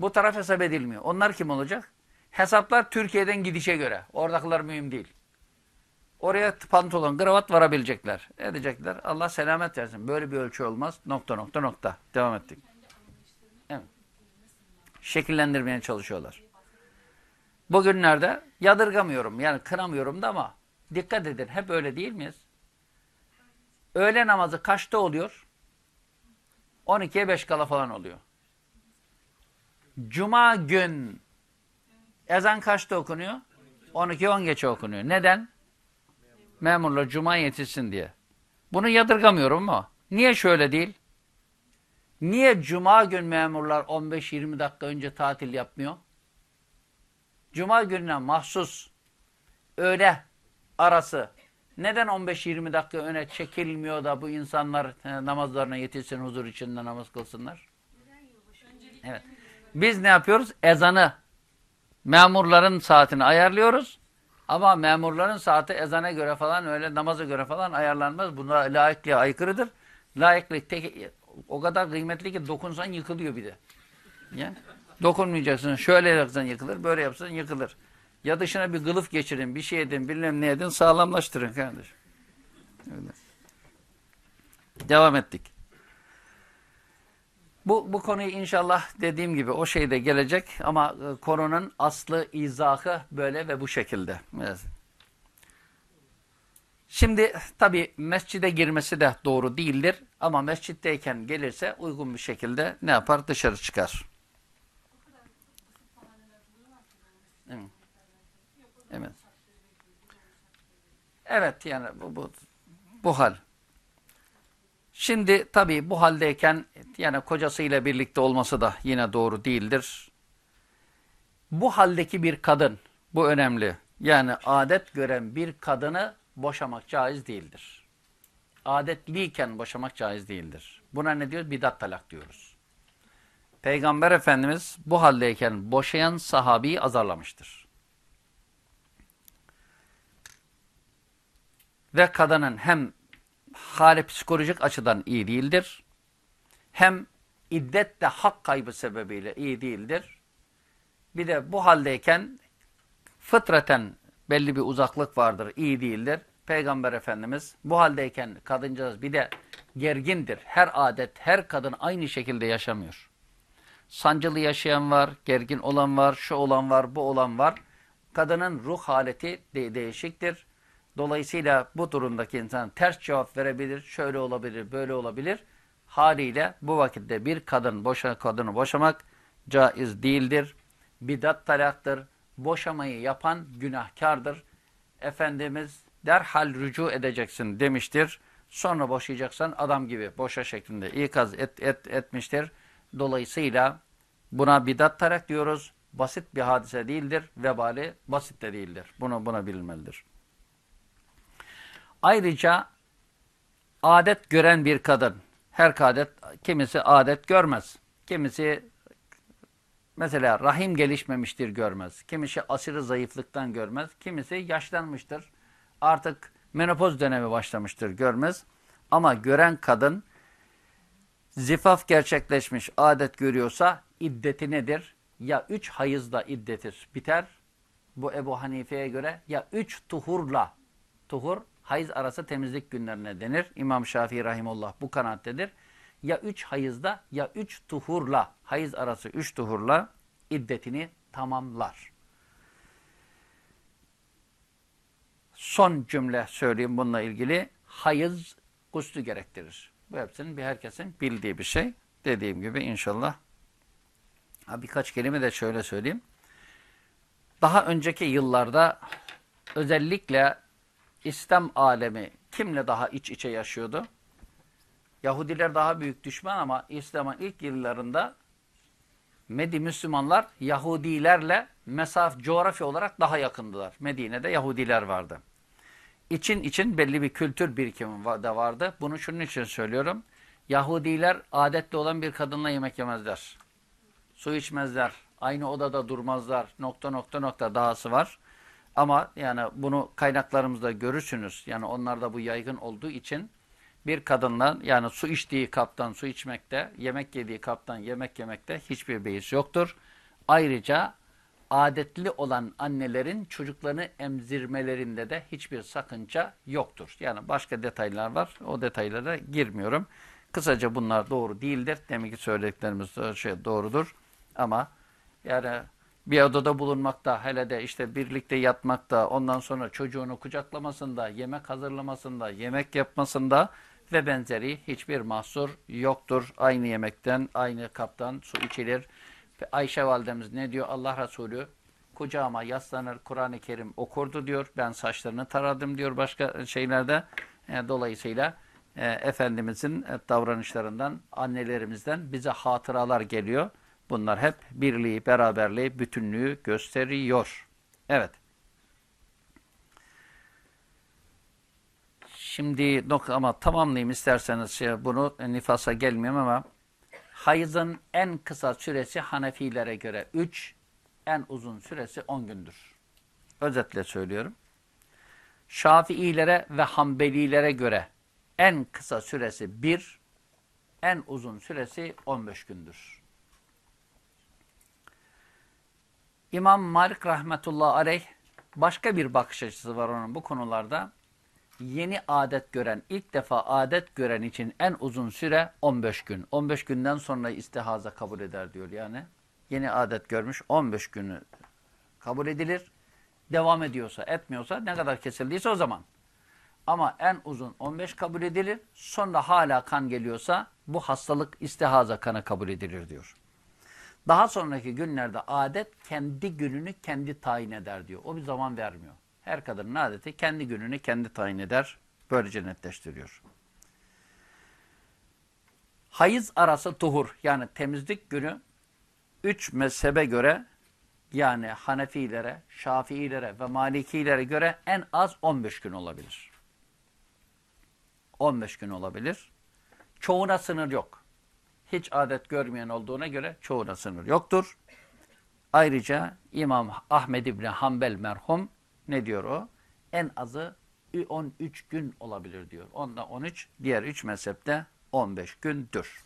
Bu taraf hesap edilmiyor. Onlar kim olacak? Hesaplar Türkiye'den gidişe göre. Oradakiler mühim değil. Oraya pantolon, kravat varabilecekler. Edecekler. Allah selamet versin. Böyle bir ölçü olmaz. Nokta nokta nokta. Devam ettik. Şekillendirmeye çalışıyorlar. Bugünlerde yadırgamıyorum. Yani kınamıyorum da ama dikkat edin. Hep öyle değil miyiz? Öğle namazı kaçta oluyor? 12'ye 5 kala falan oluyor. Cuma gün ezan kaçta okunuyor? 12 10 geçe okunuyor. Neden? Memurlar cuma yetişsin diye. Bunu yadırgamıyorum ama niye şöyle değil? Niye cuma gün memurlar 15-20 dakika önce tatil yapmıyor? Cuma gününe mahsus öğle arası neden 15-20 dakika öne çekilmiyor da bu insanlar namazlarına yetişsin, huzur içinde namaz kılsınlar? Evet. Biz ne yapıyoruz? Ezanı memurların saatini ayarlıyoruz. Ama memurların saati ezana göre falan öyle namaza göre falan ayarlanmaz. Bunlar laikliğe aykırıdır. Laiklik tek, o kadar kıymetli ki dokunsan yıkılıyor bir de. Ya? Dokunmayacaksın. Şöyle yapsan yıkılır, böyle yapsan yıkılır. Ya dışına bir kılıf geçirin, bir şey edin, bilmem ne edin, sağlamlaştırın kardeşim. Öyle. Devam ettik. Bu, bu konuyu inşallah dediğim gibi o şeyde gelecek ama e, konunun aslı, izahı böyle ve bu şekilde. Evet. Şimdi tabi mescide girmesi de doğru değildir ama mescitteyken gelirse uygun bir şekilde ne yapar? Dışarı çıkar. Evet. Evet. Evet yani bu, bu, bu hal. Şimdi tabii bu haldeyken yani kocasıyla birlikte olması da yine doğru değildir. Bu haldeki bir kadın, bu önemli. Yani adet gören bir kadını boşamak caiz değildir. Adetliyken boşamak caiz değildir. Buna ne diyoruz? Bidat talak diyoruz. Peygamber Efendimiz bu haldeyken boşayan sahabeyi azarlamıştır. Ve kadının hem hali psikolojik açıdan iyi değildir. Hem iddet de hak kaybı sebebiyle iyi değildir. Bir de bu haldeyken fıtraten belli bir uzaklık vardır, iyi değildir. Peygamber Efendimiz bu haldeyken kadıncağız bir de gergindir. Her adet, her kadın aynı şekilde yaşamıyor. Sancılı yaşayan var, gergin olan var, şu olan var, bu olan var. Kadının ruh haleti de değişiktir. Dolayısıyla bu durumdaki insan ters cevap verebilir, şöyle olabilir, böyle olabilir. Haliyle bu vakitte bir kadın boşa kadını boşamak caiz değildir. Bidat talaktır. Boşamayı yapan günahkardır. Efendimiz derhal rücu edeceksin demiştir. Sonra boşayacaksan adam gibi boşa şeklinde ikaz et, et, etmiştir. Dolayısıyla Buna bidat tarak diyoruz. Basit bir hadise değildir. Vebali basit de değildir. Bunu buna bilinmelidir. Ayrıca adet gören bir kadın. Her adet, kimisi adet görmez. Kimisi mesela rahim gelişmemiştir görmez. Kimisi aşırı zayıflıktan görmez. Kimisi yaşlanmıştır. Artık menopoz dönemi başlamıştır görmez. Ama gören kadın zifaf gerçekleşmiş adet görüyorsa iddeti nedir? Ya üç hayızda iddeti biter. Bu Ebu Hanife'ye göre ya üç tuhurla tuhur hayız arası temizlik günlerine denir. İmam Şafii Rahimullah bu kanaattedir. Ya üç hayızda ya üç tuhurla hayız arası üç tuhurla iddetini tamamlar. Son cümle söyleyeyim bununla ilgili. Hayız guslü gerektirir. Bu hepsinin bir herkesin bildiği bir şey. Dediğim gibi inşallah. Ha, birkaç kelime de şöyle söyleyeyim. Daha önceki yıllarda özellikle İslam alemi kimle daha iç içe yaşıyordu? Yahudiler daha büyük düşman ama İslam'ın ilk yıllarında Medi Müslümanlar Yahudilerle mesaf coğrafya olarak daha yakındılar. Medine'de Yahudiler vardı. İçin için belli bir kültür birikimi de vardı. Bunu şunun için söylüyorum. Yahudiler adetli olan bir kadınla yemek yemezler. Su içmezler. Aynı odada durmazlar. Nokta nokta nokta dahası var. Ama yani bunu kaynaklarımızda görürsünüz. Yani onlarda bu yaygın olduğu için bir kadınla yani su içtiği kaptan su içmekte, yemek yediği kaptan yemek yemekte hiçbir beis yoktur. Ayrıca adetli olan annelerin çocuklarını emzirmelerinde de hiçbir sakınca yoktur. Yani başka detaylar var. O detaylara girmiyorum. Kısaca bunlar doğru değildir. Demek ki söylediklerimiz şey doğrudur. Ama yani bir odada bulunmakta, hele de işte birlikte yatmakta, ondan sonra çocuğunu kucaklamasında, yemek hazırlamasında, yemek yapmasında ve benzeri hiçbir mahsur yoktur. Aynı yemekten, aynı kaptan su içilir. Ayşe validemiz ne diyor? Allah Resulü kucağıma yaslanır, Kur'an-ı Kerim okurdu diyor. Ben saçlarını taradım diyor başka şeylerde. E, dolayısıyla e, Efendimizin e, davranışlarından, annelerimizden bize hatıralar geliyor. Bunlar hep birliği, beraberliği, bütünlüğü gösteriyor. Evet. Şimdi ama tamamlayayım isterseniz şey, bunu nifasa gelmiyorum ama hayızın en kısa süresi Hanefilere göre 3, en uzun süresi 10 gündür. Özetle söylüyorum. Şafiilere ve Hanbelilere göre en kısa süresi 1, en uzun süresi 15 gündür. İmam Malik rahmetullah aleyh başka bir bakış açısı var onun bu konularda. Yeni adet gören, ilk defa adet gören için en uzun süre 15 gün. 15 günden sonra istihaza kabul eder diyor yani. Yeni adet görmüş 15 günü kabul edilir. Devam ediyorsa, etmiyorsa ne kadar kesildiyse o zaman. Ama en uzun 15 kabul edilir. Sonra hala kan geliyorsa bu hastalık istihaza kanı kabul edilir diyor. Daha sonraki günlerde adet kendi gününü kendi tayin eder diyor. O bir zaman vermiyor. Her kadının adeti kendi gününü kendi tayin eder. Böylece netleştiriyor. Hayız arası tuhur yani temizlik günü üç mezhebe göre yani Hanefilere, Şafiilere ve Malikilere göre en az 15 gün olabilir. 15 gün olabilir. Çoğuna sınır yok. Hiç adet görmeyen olduğuna göre çoğuna sınır yoktur. Ayrıca İmam Ahmed İbni Hanbel merhum ne diyor o? En azı 13 gün olabilir diyor. Onda 13, diğer 3 mezhepte 15 gündür.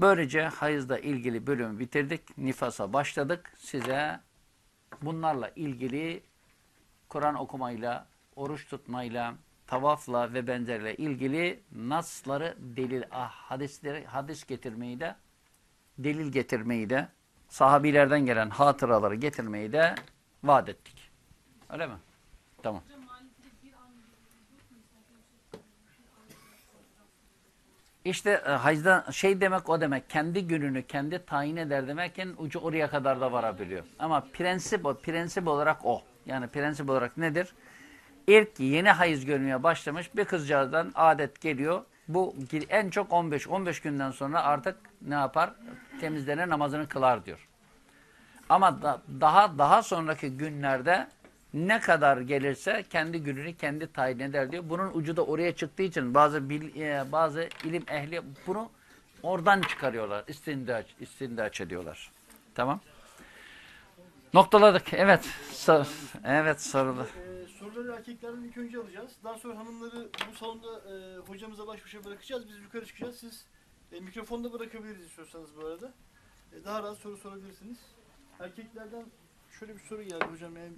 Böylece hayızla ilgili bölümü bitirdik. Nifasa başladık. Size bunlarla ilgili Kur'an okumayla, oruç tutmayla, tavafla ve benzerle ilgili nasları delil, ah, hadisleri, hadis getirmeyi de, delil getirmeyi de, sahabilerden gelen hatıraları getirmeyi de vaat ettik. Öyle mi? Tamam. İşte e, hacda şey demek o demek. Kendi gününü kendi tayin eder demekken ucu oraya kadar da varabiliyor. Ama prensip o. Prensip olarak o. Yani prensip olarak nedir? İlk yeni hayız görmeye başlamış bir kızcağızdan adet geliyor. Bu en çok 15. 15 günden sonra artık ne yapar? Temizlenir namazını kılar diyor. Ama da, daha daha sonraki günlerde ne kadar gelirse kendi gününü kendi tayin eder diyor. Bunun ucu da oraya çıktığı için bazı bil, e, bazı ilim ehli bunu oradan çıkarıyorlar. İstindaç, istindaç ediyorlar. Tamam. Noktaladık. Evet. Sor, evet sorulu. Soruları erkeklerden ilk önce alacağız. Daha sonra hanımları bu salonda e, hocamıza baş başa bırakacağız. Biz yukarı çıkacağız. Siz e, mikrofonu da bırakabiliriz istiyorsanız bu arada. E, daha rahat soru sorabilirsiniz. Erkeklerden şöyle bir soru geldi hocam. Yani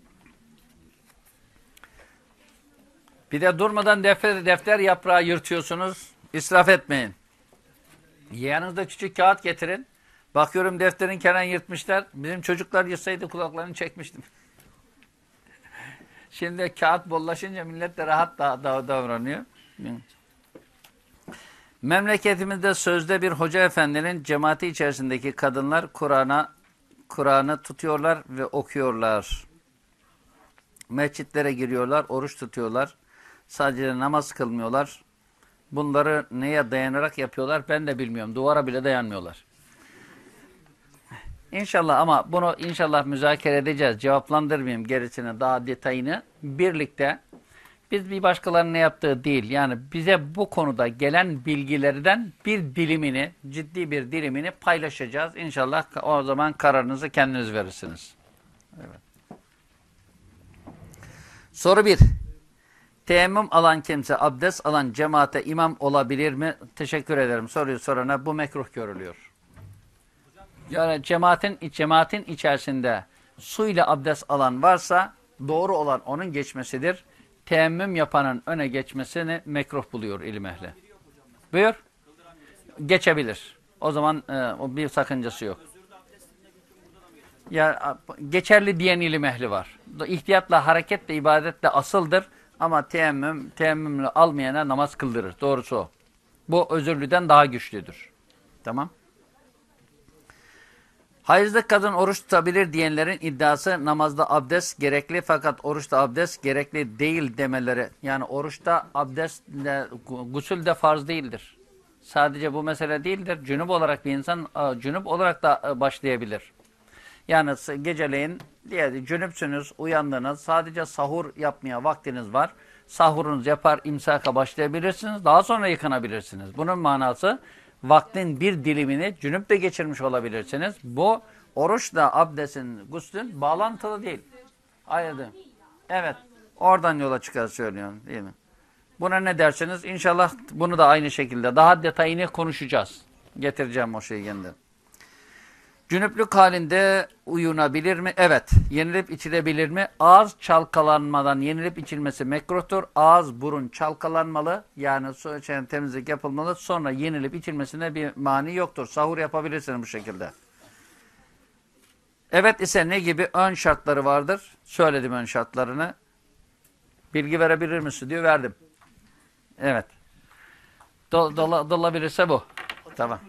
Bir de durmadan defter, defter yaprağı yırtıyorsunuz. İsraf etmeyin. Yanınızda küçük kağıt getirin. Bakıyorum defterin kenarını yırtmışlar. Bizim çocuklar yırtsaydı kulaklarını çekmiştim. Şimdi kağıt bollaşınca millet de rahat da, da, davranıyor. Memleketimizde sözde bir hoca efendinin cemaati içerisindeki kadınlar Kur'an'a Kur'an'ı tutuyorlar ve okuyorlar. Mescitlere giriyorlar, oruç tutuyorlar. Sadece namaz kılmıyorlar. Bunları neye dayanarak yapıyorlar ben de bilmiyorum. Duvara bile dayanmıyorlar. İnşallah ama bunu inşallah müzakere edeceğiz. Cevaplandırmayayım gerisini daha detayını. Birlikte biz bir başkalarının ne yaptığı değil. Yani bize bu konuda gelen bilgilerden bir dilimini, ciddi bir dilimini paylaşacağız. İnşallah o zaman kararınızı kendiniz verirsiniz. Evet. Soru 1. Teyemmüm alan kimse abdest alan cemaate imam olabilir mi? Teşekkür ederim. Soruyu sorana bu mekruh görülüyor. Yani cemaatin, cemaatin içerisinde su ile abdest alan varsa doğru olan onun geçmesidir. Teyemmüm yapanın öne geçmesini mekruh buluyor ilim ehli. Buyur. Geçebilir. O zaman e, bir sakıncası yok. Ya geçerli diyen ilim ehli var. İhtiyatla, hareketle, ibadetle asıldır. Ama teyemmüm, teyemmümle almayana namaz kıldırır. Doğrusu o. Bu özürlüden daha güçlüdür. Tamam. Hayızlı kadın oruç tutabilir diyenlerin iddiası namazda abdest gerekli fakat oruçta abdest gerekli değil demeleri. Yani oruçta abdest, gusül de farz değildir. Sadece bu mesele değildir. Cünüp olarak bir insan cünüp olarak da başlayabilir. Yani geceleyin diye cünüpsünüz, uyandınız, sadece sahur yapmaya vaktiniz var. Sahurunuz yapar, imsaka başlayabilirsiniz, daha sonra yıkanabilirsiniz. Bunun manası vaktin bir dilimini cünüp de geçirmiş olabilirsiniz. Bu oruçla abdestin, guslün bağlantılı değil. Ayrıdı. Evet, oradan yola çıkar söylüyorum değil mi? Buna ne dersiniz? İnşallah bunu da aynı şekilde daha detayını konuşacağız. Getireceğim o şeyi yeniden. Cünüplük halinde uyunabilir mi? Evet. Yenilip içilebilir mi? Ağız çalkalanmadan yenilip içilmesi mekruhtur. Ağız, burun çalkalanmalı. Yani su içen temizlik yapılmalı. Sonra yenilip içilmesine bir mani yoktur. Sahur yapabilirsiniz bu şekilde. Evet ise ne gibi ön şartları vardır? Söyledim ön şartlarını. Bilgi verebilir misin diyor. Verdim. Evet. Dol, dola, dolabilirse bu. Tamam.